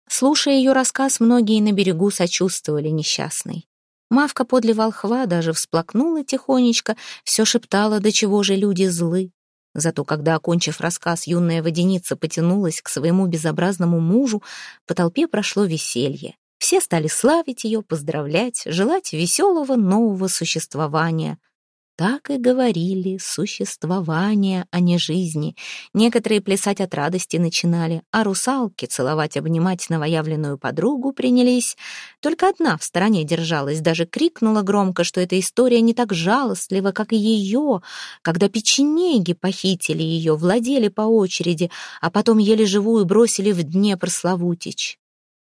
Слушая ее рассказ, многие на берегу сочувствовали несчастной. Мавка подле волхва даже всплакнула тихонечко, все шептала, до чего же люди злы. Зато когда, окончив рассказ, юная водяница потянулась к своему безобразному мужу, по толпе прошло веселье. Все стали славить ее, поздравлять, желать веселого нового существования — так и говорили существование, а не жизни. Некоторые плясать от радости начинали, а русалки целовать, обнимать новоявленную подругу принялись. Только одна в стороне держалась, даже крикнула громко, что эта история не так жалостлива, как ее, когда печенеги похитили ее, владели по очереди, а потом еле живую бросили в Днепр Славутич.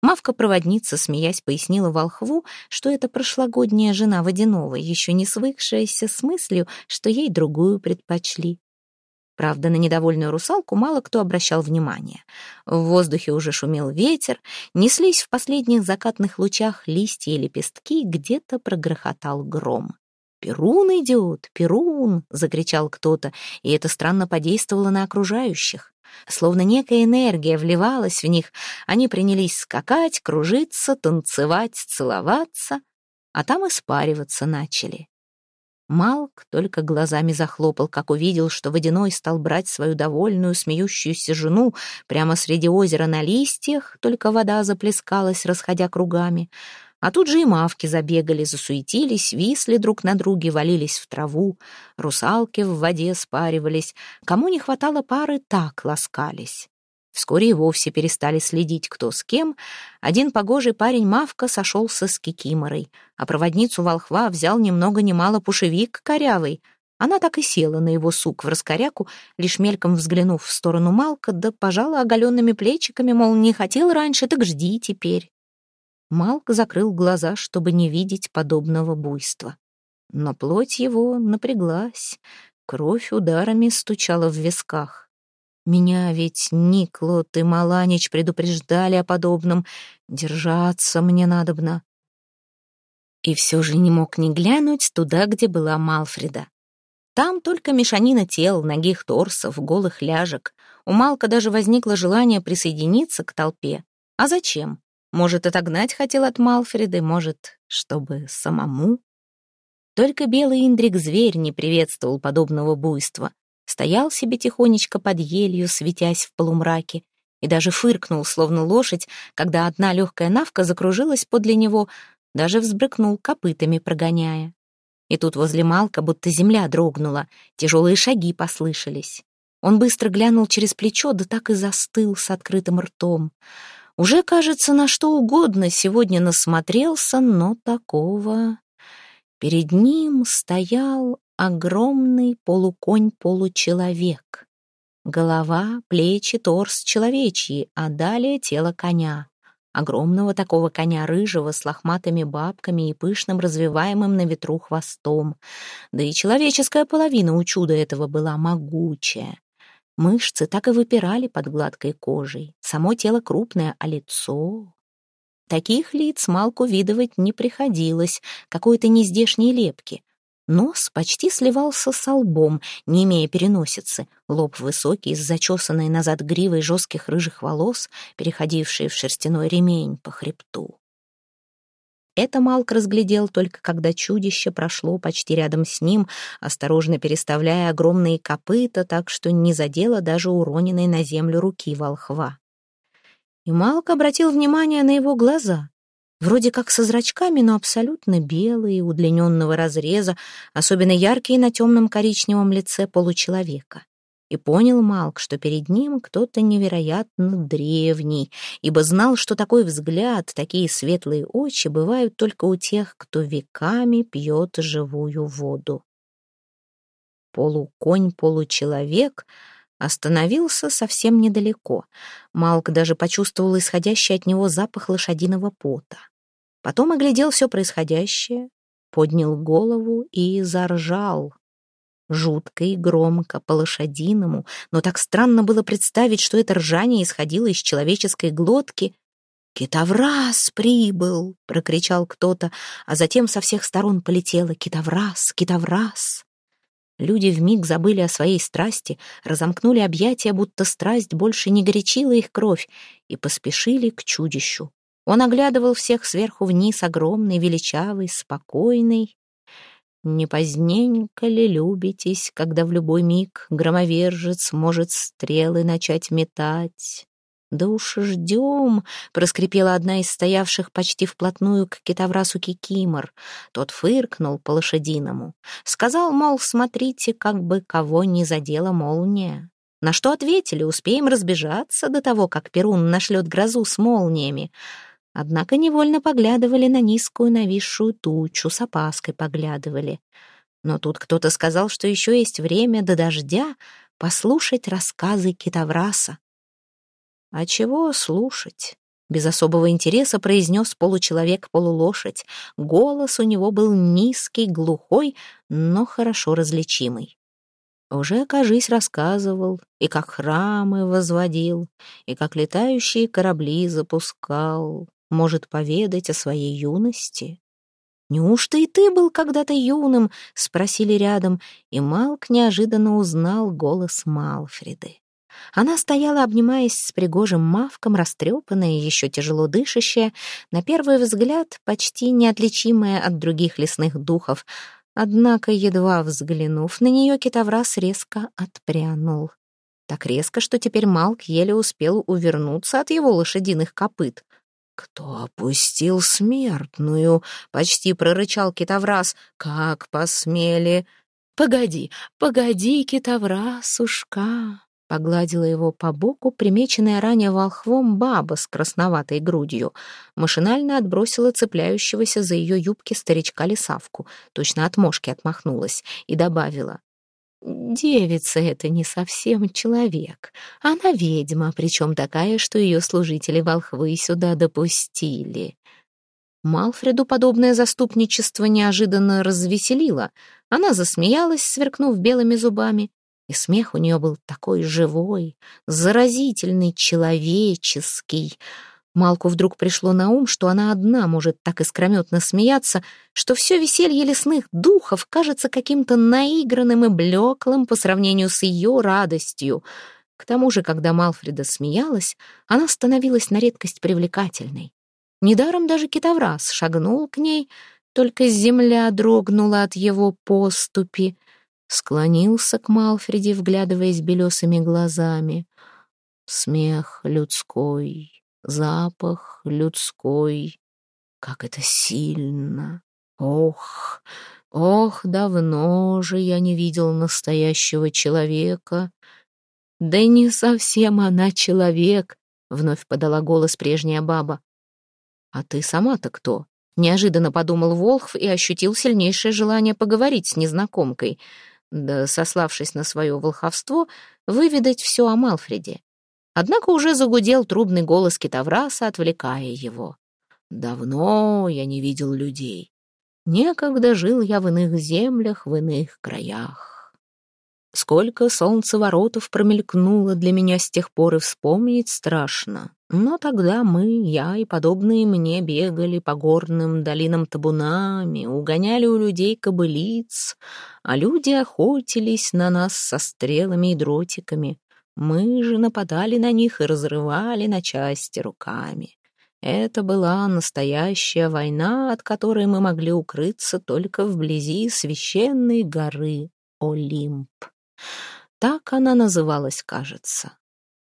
Мавка-проводница, смеясь, пояснила волхву, что это прошлогодняя жена Водянова, еще не свыкшаяся с мыслью, что ей другую предпочли. Правда, на недовольную русалку мало кто обращал внимание. В воздухе уже шумел ветер, неслись в последних закатных лучах листья и лепестки, где-то прогрохотал гром. «Перун идет, Перун!» — закричал кто-то, и это странно подействовало на окружающих. Словно некая энергия вливалась в них, они принялись скакать, кружиться, танцевать, целоваться, а там и спариваться начали. Малк только глазами захлопал, как увидел, что Водяной стал брать свою довольную, смеющуюся жену прямо среди озера на листьях, только вода заплескалась, расходя кругами — а тут же и мавки забегали, засуетились, висли друг на друге, валились в траву. Русалки в воде спаривались. Кому не хватало пары, так ласкались. Вскоре и вовсе перестали следить, кто с кем. Один погожий парень Мавка сошелся с кикиморой, а проводницу волхва взял ни много ни мало пушевик корявый. Она так и села на его сук в раскоряку, лишь мельком взглянув в сторону Малка, да пожала оголенными плечиками, мол, не хотел раньше, так жди теперь. Малк закрыл глаза, чтобы не видеть подобного буйства. Но плоть его напряглась, кровь ударами стучала в висках. Меня ведь Никлот и Маланич предупреждали о подобном. Держаться мне надобно. И все же не мог не глянуть туда, где была Малфреда. Там только мешанина тел, ногих торсов, голых ляжек. У Малка даже возникло желание присоединиться к толпе. А зачем? Может, отогнать хотел от Малфреды, может, чтобы самому? Только белый Индрик-зверь не приветствовал подобного буйства. Стоял себе тихонечко под елью, светясь в полумраке, и даже фыркнул, словно лошадь, когда одна легкая навка закружилась подле него, даже взбрыкнул копытами, прогоняя. И тут возле Малка будто земля дрогнула, тяжелые шаги послышались. Он быстро глянул через плечо, да так и застыл с открытым ртом. Уже, кажется, на что угодно сегодня насмотрелся, но такого... Перед ним стоял огромный полуконь-получеловек. Голова, плечи, торс человечьи, а далее тело коня. Огромного такого коня рыжего с лохматыми бабками и пышным развиваемым на ветру хвостом. Да и человеческая половина у чуда этого была могучая. Мышцы так и выпирали под гладкой кожей. Само тело крупное, а лицо... Таких лиц Малку видывать не приходилось, какой-то нездешней лепки. Нос почти сливался с лбом, не имея переносицы. Лоб высокий, с зачесанной назад гривой жестких рыжих волос, переходившие в шерстяной ремень по хребту. Это Малк разглядел только когда чудище прошло почти рядом с ним, осторожно переставляя огромные копыта, так что не задело даже уроненной на землю руки волхва. И Малк обратил внимание на его глаза. Вроде как со зрачками, но абсолютно белые, удлиненного разреза, особенно яркие на темном коричневом лице получеловека. И понял Малк, что перед ним кто-то невероятно древний, ибо знал, что такой взгляд, такие светлые очи бывают только у тех, кто веками пьет живую воду. Полуконь-получеловек остановился совсем недалеко. Малк даже почувствовал исходящий от него запах лошадиного пота. Потом оглядел все происходящее, поднял голову и заржал, Жутко и громко, по-лошадиному, но так странно было представить, что это ржание исходило из человеческой глотки. «Китоврас прибыл!» — прокричал кто-то, а затем со всех сторон полетело «Китоврас! Китоврас!». Люди вмиг забыли о своей страсти, разомкнули объятия, будто страсть больше не горячила их кровь, и поспешили к чудищу. Он оглядывал всех сверху вниз, огромный, величавый, спокойный. Не поздненько ли любитесь, когда в любой миг громовержец может стрелы начать метать? «Да уж ждем», — проскрипела одна из стоявших почти вплотную к китоврасу Кикимор. Тот фыркнул по-лошадиному. Сказал, мол, смотрите, как бы кого не задела молния. На что ответили, успеем разбежаться до того, как Перун нашлет грозу с молниями. Однако невольно поглядывали на низкую нависшую тучу, с опаской поглядывали. Но тут кто-то сказал, что еще есть время до дождя послушать рассказы Китавраса. «А чего слушать?» Без особого интереса произнес получеловек-полулошадь. Голос у него был низкий, глухой, но хорошо различимый. Уже, кажись, рассказывал, и как храмы возводил, и как летающие корабли запускал. Может поведать о своей юности? «Неужто и ты был когда-то юным?» — спросили рядом, и Малк неожиданно узнал голос Малфреды. Она стояла, обнимаясь с пригожим мавком, растрепанная еще тяжело дышащая, на первый взгляд почти неотличимая от других лесных духов. Однако, едва взглянув на нее, китоврас резко отпрянул. Так резко, что теперь Малк еле успел увернуться от его лошадиных копыт. «Кто опустил смертную?» — почти прорычал китоврас. «Как посмели!» «Погоди, погоди, китоврасушка!» Погладила его по боку, примеченная ранее волхвом баба с красноватой грудью. Машинально отбросила цепляющегося за ее юбки старичка лисавку, точно от мошки отмахнулась, и добавила. «Девица — это не совсем человек. Она ведьма, причем такая, что ее служители волхвы сюда допустили». Малфреду подобное заступничество неожиданно развеселило. Она засмеялась, сверкнув белыми зубами, и смех у нее был такой живой, заразительный, человеческий. Малку вдруг пришло на ум, что она одна может так искрометно смеяться, что все веселье лесных духов кажется каким-то наигранным и блеклым по сравнению с ее радостью. К тому же, когда Малфреда смеялась, она становилась на редкость привлекательной. Недаром даже китовраз шагнул к ней, только земля дрогнула от его поступи — склонился к Малфреди, вглядываясь белесыми глазами. Смех людской, запах людской. Как это сильно! Ох, ох, давно же я не видел настоящего человека. Да не совсем она человек, вновь подала голос прежняя баба. А ты сама-то кто? Неожиданно подумал Волхв и ощутил сильнейшее желание поговорить с незнакомкой — да, сославшись на свое волховство, выведать все о Малфреде. Однако уже загудел трубный голос китовраса, отвлекая его. «Давно я не видел людей. Некогда жил я в иных землях, в иных краях. Сколько солнцеворотов промелькнуло для меня с тех пор и вспомнить страшно. Но тогда мы, я и подобные мне, бегали по горным долинам табунами, угоняли у людей кобылиц, а люди охотились на нас со стрелами и дротиками. Мы же нападали на них и разрывали на части руками. Это была настоящая война, от которой мы могли укрыться только вблизи священной горы Олимп. Так она называлась, кажется.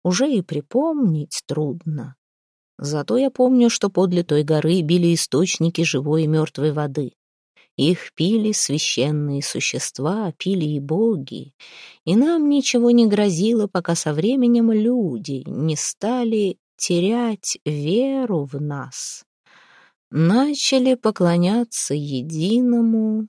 Уже и припомнить трудно. Зато я помню, что подле той горы били источники живой и мертвой воды. Их пили священные существа, пили и боги. И нам ничего не грозило, пока со временем люди не стали терять веру в нас. Начали поклоняться единому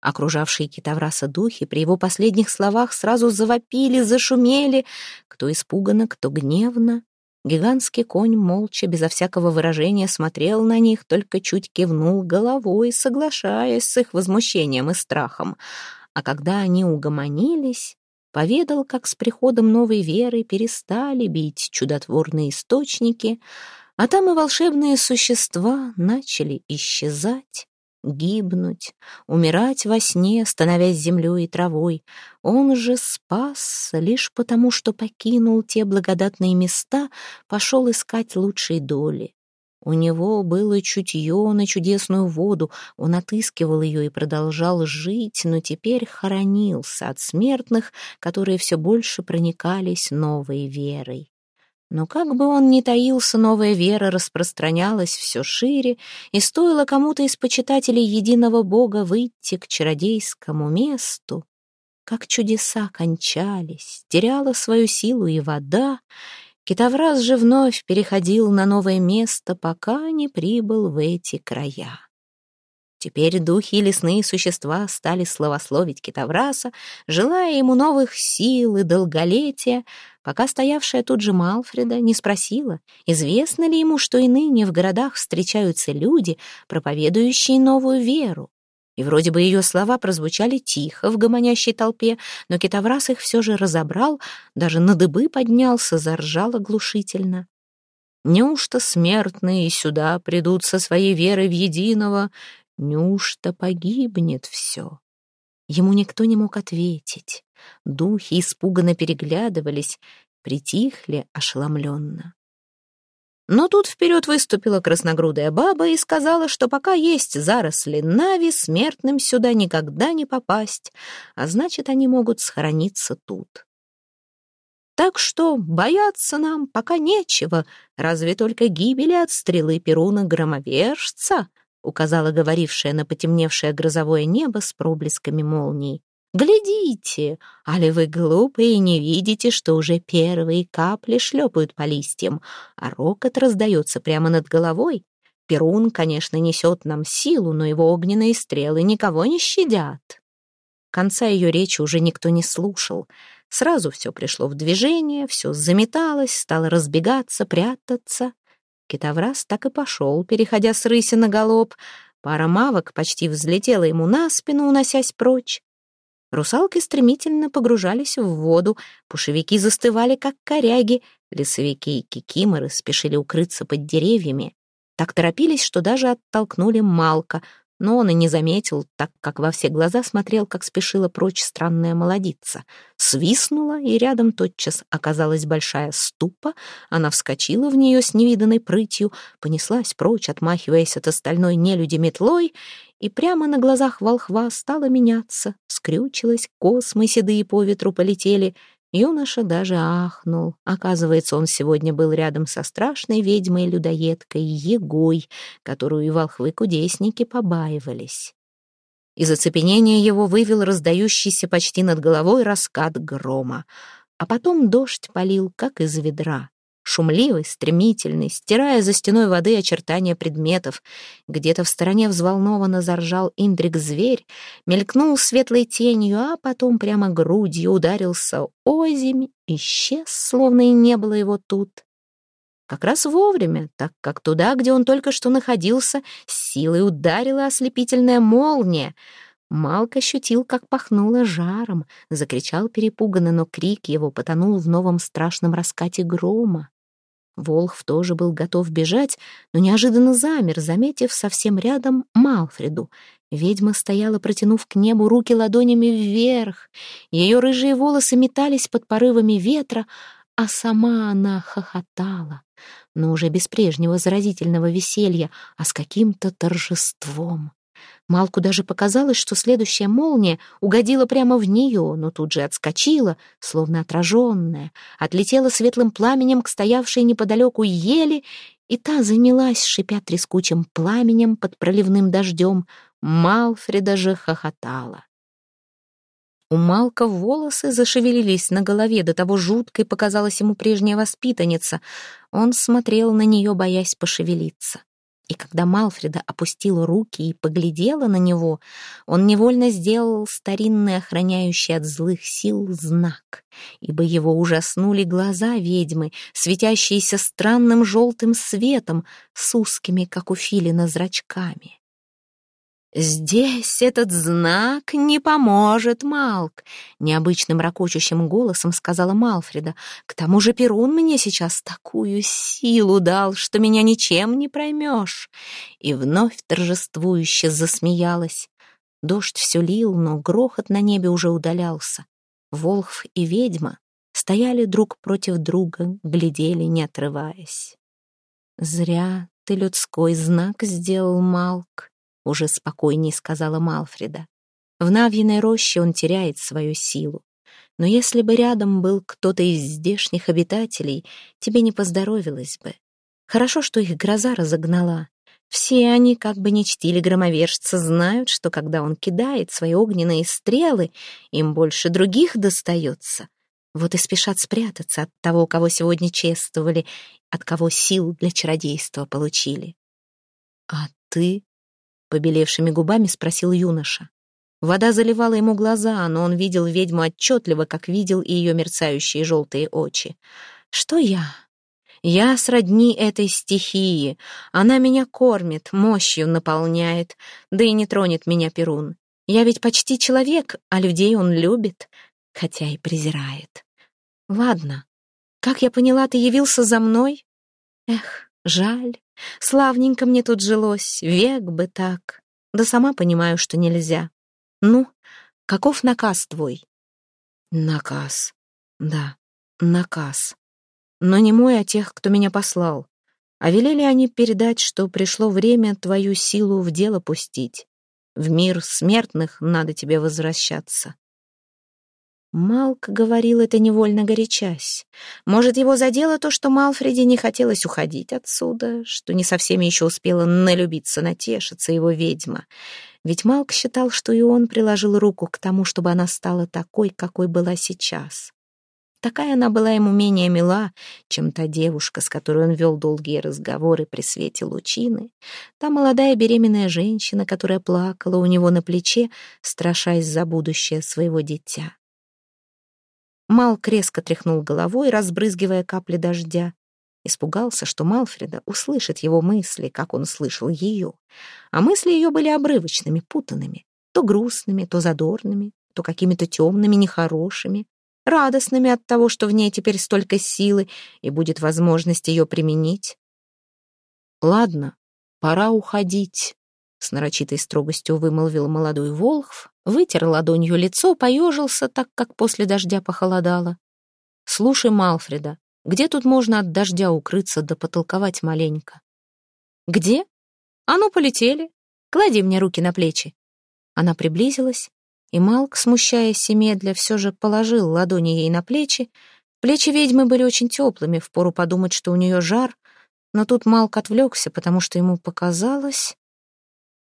Окружавшие китовраса духи при его последних словах сразу завопили, зашумели, кто испуганно, кто гневно. Гигантский конь молча, безо всякого выражения, смотрел на них, только чуть кивнул головой, соглашаясь с их возмущением и страхом. А когда они угомонились, поведал, как с приходом новой веры перестали бить чудотворные источники, А там и волшебные существа начали исчезать, гибнуть, умирать во сне, становясь землей и травой. Он же спас лишь потому, что покинул те благодатные места, пошел искать лучшей доли. У него было чутье на чудесную воду, он отыскивал ее и продолжал жить, но теперь хоронился от смертных, которые все больше проникались новой верой. Но как бы он ни таился, новая вера распространялась все шире, и стоило кому-то из почитателей единого Бога выйти к чародейскому месту, как чудеса кончались, теряла свою силу и вода, Китовраз же вновь переходил на новое место, пока не прибыл в эти края. Теперь духи и лесные существа стали славословить Китовраса, желая ему новых сил и долголетия, пока стоявшая тут же Малфреда не спросила, известно ли ему, что и ныне в городах встречаются люди, проповедующие новую веру. И вроде бы ее слова прозвучали тихо в гомонящей толпе, но Китоврас их все же разобрал, даже на дыбы поднялся, заржал оглушительно. Неужто смертные сюда придут со своей верой в единого? Неужто погибнет все? Ему никто не мог ответить. Духи испуганно переглядывались, притихли ошеломленно. Но тут вперед выступила красногрудая баба и сказала, что пока есть заросли Нави, смертным сюда никогда не попасть, а значит, они могут схорониться тут. Так что бояться нам пока нечего, разве только гибели от стрелы Перуна Громовержца, указала говорившая на потемневшее грозовое небо с проблесками молний. «Глядите, али вы глупые не видите, что уже первые капли шлепают по листьям, а рокот раздается прямо над головой? Перун, конечно, несет нам силу, но его огненные стрелы никого не щадят». Конца ее речи уже никто не слушал. Сразу все пришло в движение, все заметалось, стало разбегаться, прятаться. Китоврас так и пошел, переходя с рыси на галоп. Пара мавок почти взлетела ему на спину, уносясь прочь. Русалки стремительно погружались в воду, пушевики застывали, как коряги, лесовики и кикиморы спешили укрыться под деревьями. Так торопились, что даже оттолкнули Малка, но он и не заметил, так как во все глаза смотрел, как спешила прочь странная молодица. Свистнула, и рядом тотчас оказалась большая ступа, она вскочила в нее с невиданной прытью, понеслась прочь, отмахиваясь от остальной нелюди метлой, и прямо на глазах волхва стала меняться, скрючилась, космы седые по ветру полетели, Юноша даже ахнул. Оказывается, он сегодня был рядом со страшной ведьмой-людоедкой Егой, которую и волхвы-кудесники побаивались. Из оцепенения его вывел раздающийся почти над головой раскат грома, а потом дождь полил, как из ведра шумливый, стремительный, стирая за стеной воды очертания предметов. Где-то в стороне взволнованно заржал Индрик-зверь, мелькнул светлой тенью, а потом прямо грудью ударился озимь, исчез, словно и не было его тут. Как раз вовремя, так как туда, где он только что находился, силой ударила ослепительная молния. Малк ощутил, как пахнуло жаром, закричал перепуганно, но крик его потонул в новом страшном раскате грома. Волхв тоже был готов бежать, но неожиданно замер, заметив совсем рядом Малфреду. Ведьма стояла, протянув к небу руки ладонями вверх. Ее рыжие волосы метались под порывами ветра, а сама она хохотала, но уже без прежнего заразительного веселья, а с каким-то торжеством. Малку даже показалось, что следующая молния угодила прямо в нее, но тут же отскочила, словно отраженная, отлетела светлым пламенем к стоявшей неподалеку ели, и та занялась, шипя трескучим пламенем под проливным дождем. Малфреда же хохотала. У Малка волосы зашевелились на голове, до того жуткой показалась ему прежняя воспитанница. Он смотрел на нее, боясь пошевелиться. И когда Малфреда опустила руки и поглядела на него, он невольно сделал старинный охраняющий от злых сил знак, ибо его ужаснули глаза ведьмы, светящиеся странным желтым светом с узкими, как у филина, зрачками. «Здесь этот знак не поможет, Малк», — необычным ракочущим голосом сказала Малфреда. «К тому же Перун мне сейчас такую силу дал, что меня ничем не проймешь». И вновь торжествующе засмеялась. Дождь все лил, но грохот на небе уже удалялся. Волхв и ведьма стояли друг против друга, глядели, не отрываясь. «Зря ты людской знак сделал, Малк», — уже спокойней сказала Малфреда. В Навьиной роще он теряет свою силу. Но если бы рядом был кто-то из здешних обитателей, тебе не поздоровилось бы. Хорошо, что их гроза разогнала. Все они, как бы не чтили громовержца, знают, что когда он кидает свои огненные стрелы, им больше других достается. Вот и спешат спрятаться от того, кого сегодня чествовали, от кого сил для чародейства получили. «А ты?» Побелевшими губами спросил юноша. Вода заливала ему глаза, но он видел ведьму отчетливо, как видел и ее мерцающие желтые очи. «Что я?» «Я сродни этой стихии. Она меня кормит, мощью наполняет, да и не тронет меня Перун. Я ведь почти человек, а людей он любит, хотя и презирает. Ладно, как я поняла, ты явился за мной? Эх, жаль, Славненько мне тут жилось, век бы так. Да сама понимаю, что нельзя. Ну, каков наказ твой? Наказ. Да, наказ. Но не мой, а тех, кто меня послал. А велели они передать, что пришло время твою силу в дело пустить. В мир смертных надо тебе возвращаться. Малк говорил это невольно горячась. Может, его задело то, что Малфреди не хотелось уходить отсюда, что не совсем еще успела налюбиться, натешиться его ведьма. Ведь Малк считал, что и он приложил руку к тому, чтобы она стала такой, какой была сейчас. Такая она была ему менее мила, чем та девушка, с которой он вел долгие разговоры при свете лучины, та молодая беременная женщина, которая плакала у него на плече, страшась за будущее своего дитя. Малк резко тряхнул головой, разбрызгивая капли дождя. Испугался, что Малфреда услышит его мысли, как он слышал ее. А мысли ее были обрывочными, путанными, то грустными, то задорными, то какими-то темными, нехорошими, радостными от того, что в ней теперь столько силы и будет возможность ее применить. «Ладно, пора уходить», с нарочитой строгостью вымолвил молодой Волхв, вытер ладонью лицо, поежился, так как после дождя похолодало. «Слушай, Малфреда, где тут можно от дождя укрыться да потолковать маленько?» «Где? А ну, полетели. Клади мне руки на плечи». Она приблизилась, и Малк, смущаясь и медля, все же положил ладони ей на плечи. Плечи ведьмы были очень теплыми, впору подумать, что у нее жар, но тут Малк отвлекся, потому что ему показалось...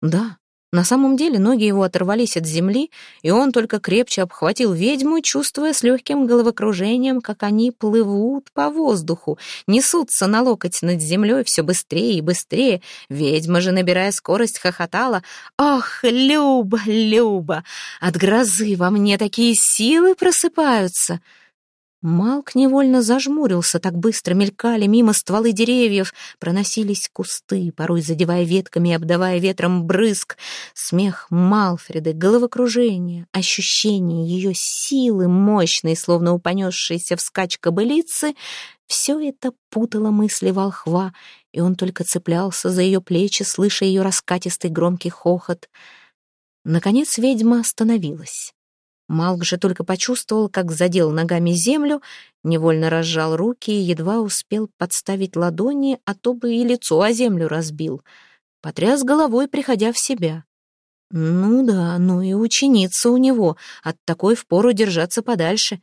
Да, на самом деле ноги его оторвались от земли, и он только крепче обхватил ведьму, чувствуя с легким головокружением, как они плывут по воздуху, несутся на локоть над землей все быстрее и быстрее. Ведьма же, набирая скорость, хохотала. «Ох, Люба, Люба, от грозы во мне такие силы просыпаются!» Малк невольно зажмурился, так быстро мелькали мимо стволы деревьев, проносились кусты, порой задевая ветками и обдавая ветром брызг. Смех Малфреды, головокружение, ощущение ее силы, мощной, словно упонесшейся вскачь кобылицы — все это путало мысли волхва, и он только цеплялся за ее плечи, слыша ее раскатистый громкий хохот. Наконец ведьма остановилась. Малк же только почувствовал, как задел ногами землю, невольно разжал руки и едва успел подставить ладони, а то бы и лицо о землю разбил. Потряс головой, приходя в себя. Ну да, ну и ученица у него, от такой впору держаться подальше.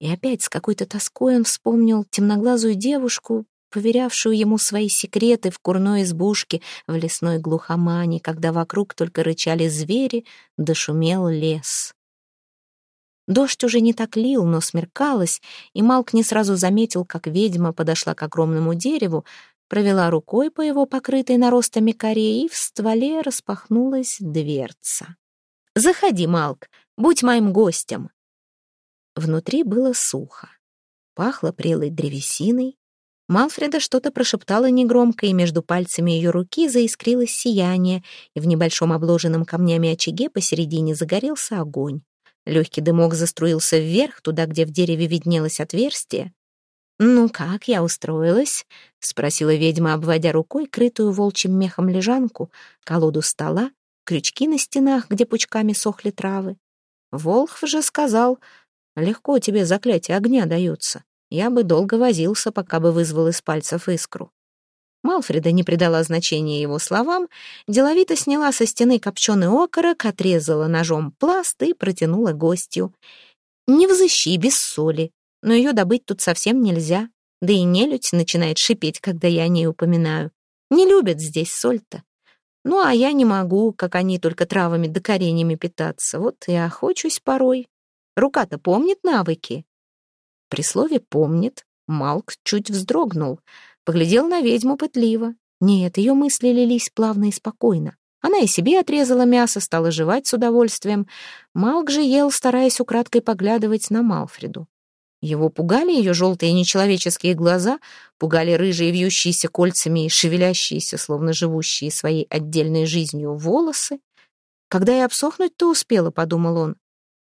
И опять с какой-то тоской он вспомнил темноглазую девушку, поверявшую ему свои секреты в курной избушке в лесной глухомане, когда вокруг только рычали звери, дошумел лес. Дождь уже не так лил, но смеркалось, и Малк не сразу заметил, как ведьма подошла к огромному дереву, провела рукой по его покрытой наростами коре, и в стволе распахнулась дверца. «Заходи, Малк, будь моим гостем!» Внутри было сухо. Пахло прелой древесиной, Малфреда что-то прошептала негромко, и между пальцами ее руки заискрилось сияние, и в небольшом обложенном камнями очаге посередине загорелся огонь. Легкий дымок заструился вверх, туда, где в дереве виднелось отверстие. «Ну как, я устроилась?» — спросила ведьма, обводя рукой крытую волчьим мехом лежанку, колоду стола, крючки на стенах, где пучками сохли травы. Волхв же сказал, «Легко тебе заклятие огня дается. Я бы долго возился, пока бы вызвал из пальцев искру». Малфреда не придала значения его словам, деловито сняла со стены копченый окорок, отрезала ножом пласт и протянула гостью. «Не взыщи без соли, но ее добыть тут совсем нельзя, да и нелюдь начинает шипеть, когда я о ней упоминаю. Не любят здесь соль-то. Ну, а я не могу, как они, только травами да коренями питаться. Вот и охочусь порой. Рука-то помнит навыки?» При слове «помнит» Малк чуть вздрогнул, поглядел на ведьму пытливо. Нет, ее мысли лились плавно и спокойно. Она и себе отрезала мясо, стала жевать с удовольствием. Малк же ел, стараясь украдкой поглядывать на Малфреду. Его пугали ее желтые нечеловеческие глаза, пугали рыжие вьющиеся кольцами и шевелящиеся, словно живущие своей отдельной жизнью, волосы. Когда и обсохнуть-то успела, подумал он.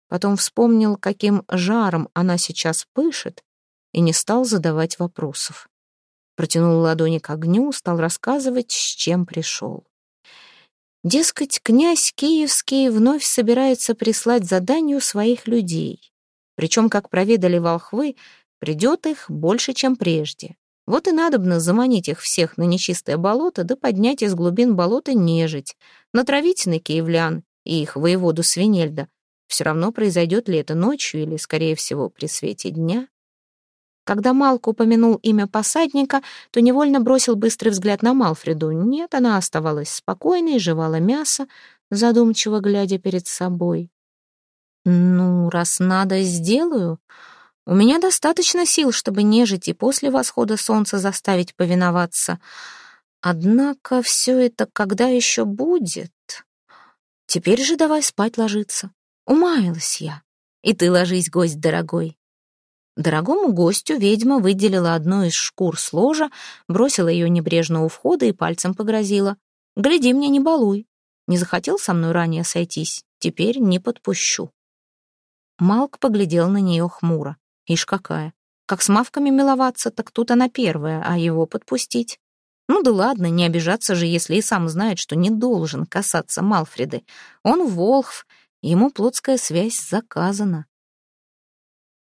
Потом вспомнил, каким жаром она сейчас пышет, и не стал задавать вопросов. Протянул ладони к огню, стал рассказывать, с чем пришел. Дескать, князь Киевский вновь собирается прислать заданию своих людей. Причем, как проведали волхвы, придет их больше, чем прежде. Вот и надобно заманить их всех на нечистое болото, да поднять из глубин болота нежить, натравить на киевлян и их воеводу Свинельда, все равно произойдет ли это ночью или, скорее всего, при свете дня. Когда Малк упомянул имя посадника, то невольно бросил быстрый взгляд на Малфреду. Нет, она оставалась спокойной, жевала мясо, задумчиво глядя перед собой. «Ну, раз надо, сделаю. У меня достаточно сил, чтобы нежить и после восхода солнца заставить повиноваться. Однако все это когда еще будет? Теперь же давай спать ложиться. Умаялась я. И ты ложись, гость дорогой. Дорогому гостю ведьма выделила одну из шкур с ложа, бросила ее небрежно у входа и пальцем погрозила. «Гляди мне, не балуй. Не захотел со мной ранее сойтись, теперь не подпущу». Малк поглядел на нее хмуро. Ишь какая. Как с мавками миловаться, так тут она первая, а его подпустить. Ну да ладно, не обижаться же, если и сам знает, что не должен касаться Малфреды. Он волхв, Ему плотская связь заказана.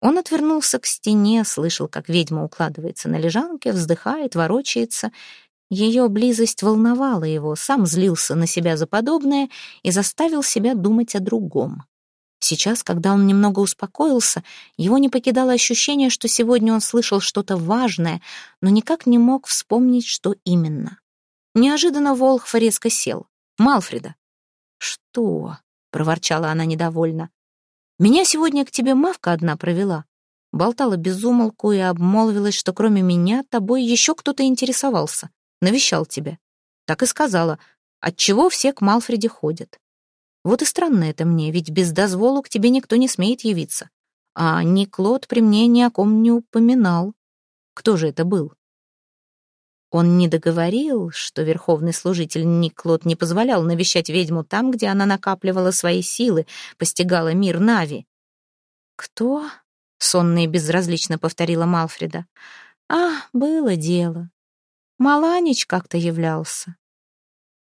Он отвернулся к стене, слышал, как ведьма укладывается на лежанке, вздыхает, ворочается. Ее близость волновала его, сам злился на себя за подобное и заставил себя думать о другом. Сейчас, когда он немного успокоился, его не покидало ощущение, что сегодня он слышал что-то важное, но никак не мог вспомнить, что именно. Неожиданно Волхв резко сел. «Малфреда!» «Что?» проворчала она недовольно. «Меня сегодня к тебе мавка одна провела». Болтала безумолку и обмолвилась, что кроме меня тобой еще кто-то интересовался, навещал тебя. Так и сказала, отчего все к Малфреде ходят. Вот и странно это мне, ведь без дозволу к тебе никто не смеет явиться. А Никлод при мне ни о ком не упоминал. Кто же это был? Он не договорил, что верховный служитель Никлот не позволял навещать ведьму там, где она накапливала свои силы, постигала мир Нави. «Кто?» — сонно и безразлично повторила Малфреда. «А, было дело. Маланич как-то являлся».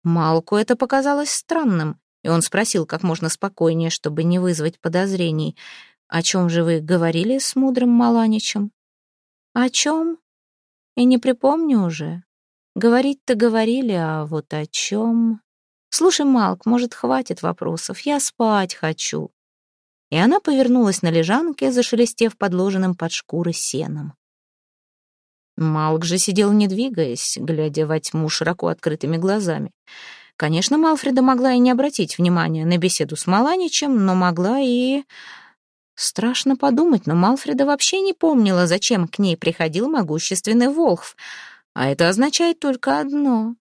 Малку это показалось странным, и он спросил как можно спокойнее, чтобы не вызвать подозрений. «О чем же вы говорили с мудрым Маланичем?» «О чем?» И не припомню уже. Говорить-то говорили, а вот о чем... Слушай, Малк, может, хватит вопросов, я спать хочу. И она повернулась на лежанке, зашелестев подложенным под шкуры сеном. Малк же сидел не двигаясь, глядя во тьму широко открытыми глазами. Конечно, Малфреда могла и не обратить внимания на беседу с Маланичем, но могла и... Страшно подумать, но Малфреда вообще не помнила, зачем к ней приходил могущественный Волхв. А это означает только одно.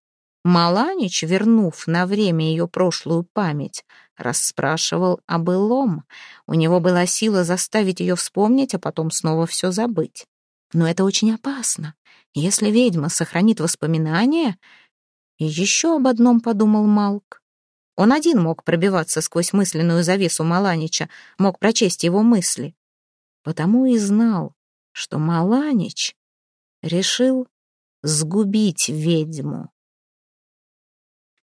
Маланич, вернув на время ее прошлую память, расспрашивал о былом. У него была сила заставить ее вспомнить, а потом снова все забыть. Но это очень опасно. Если ведьма сохранит воспоминания... И еще об одном подумал Малк. Он один мог пробиваться сквозь мысленную завесу Маланича, мог прочесть его мысли. Потому и знал, что Маланич решил сгубить ведьму.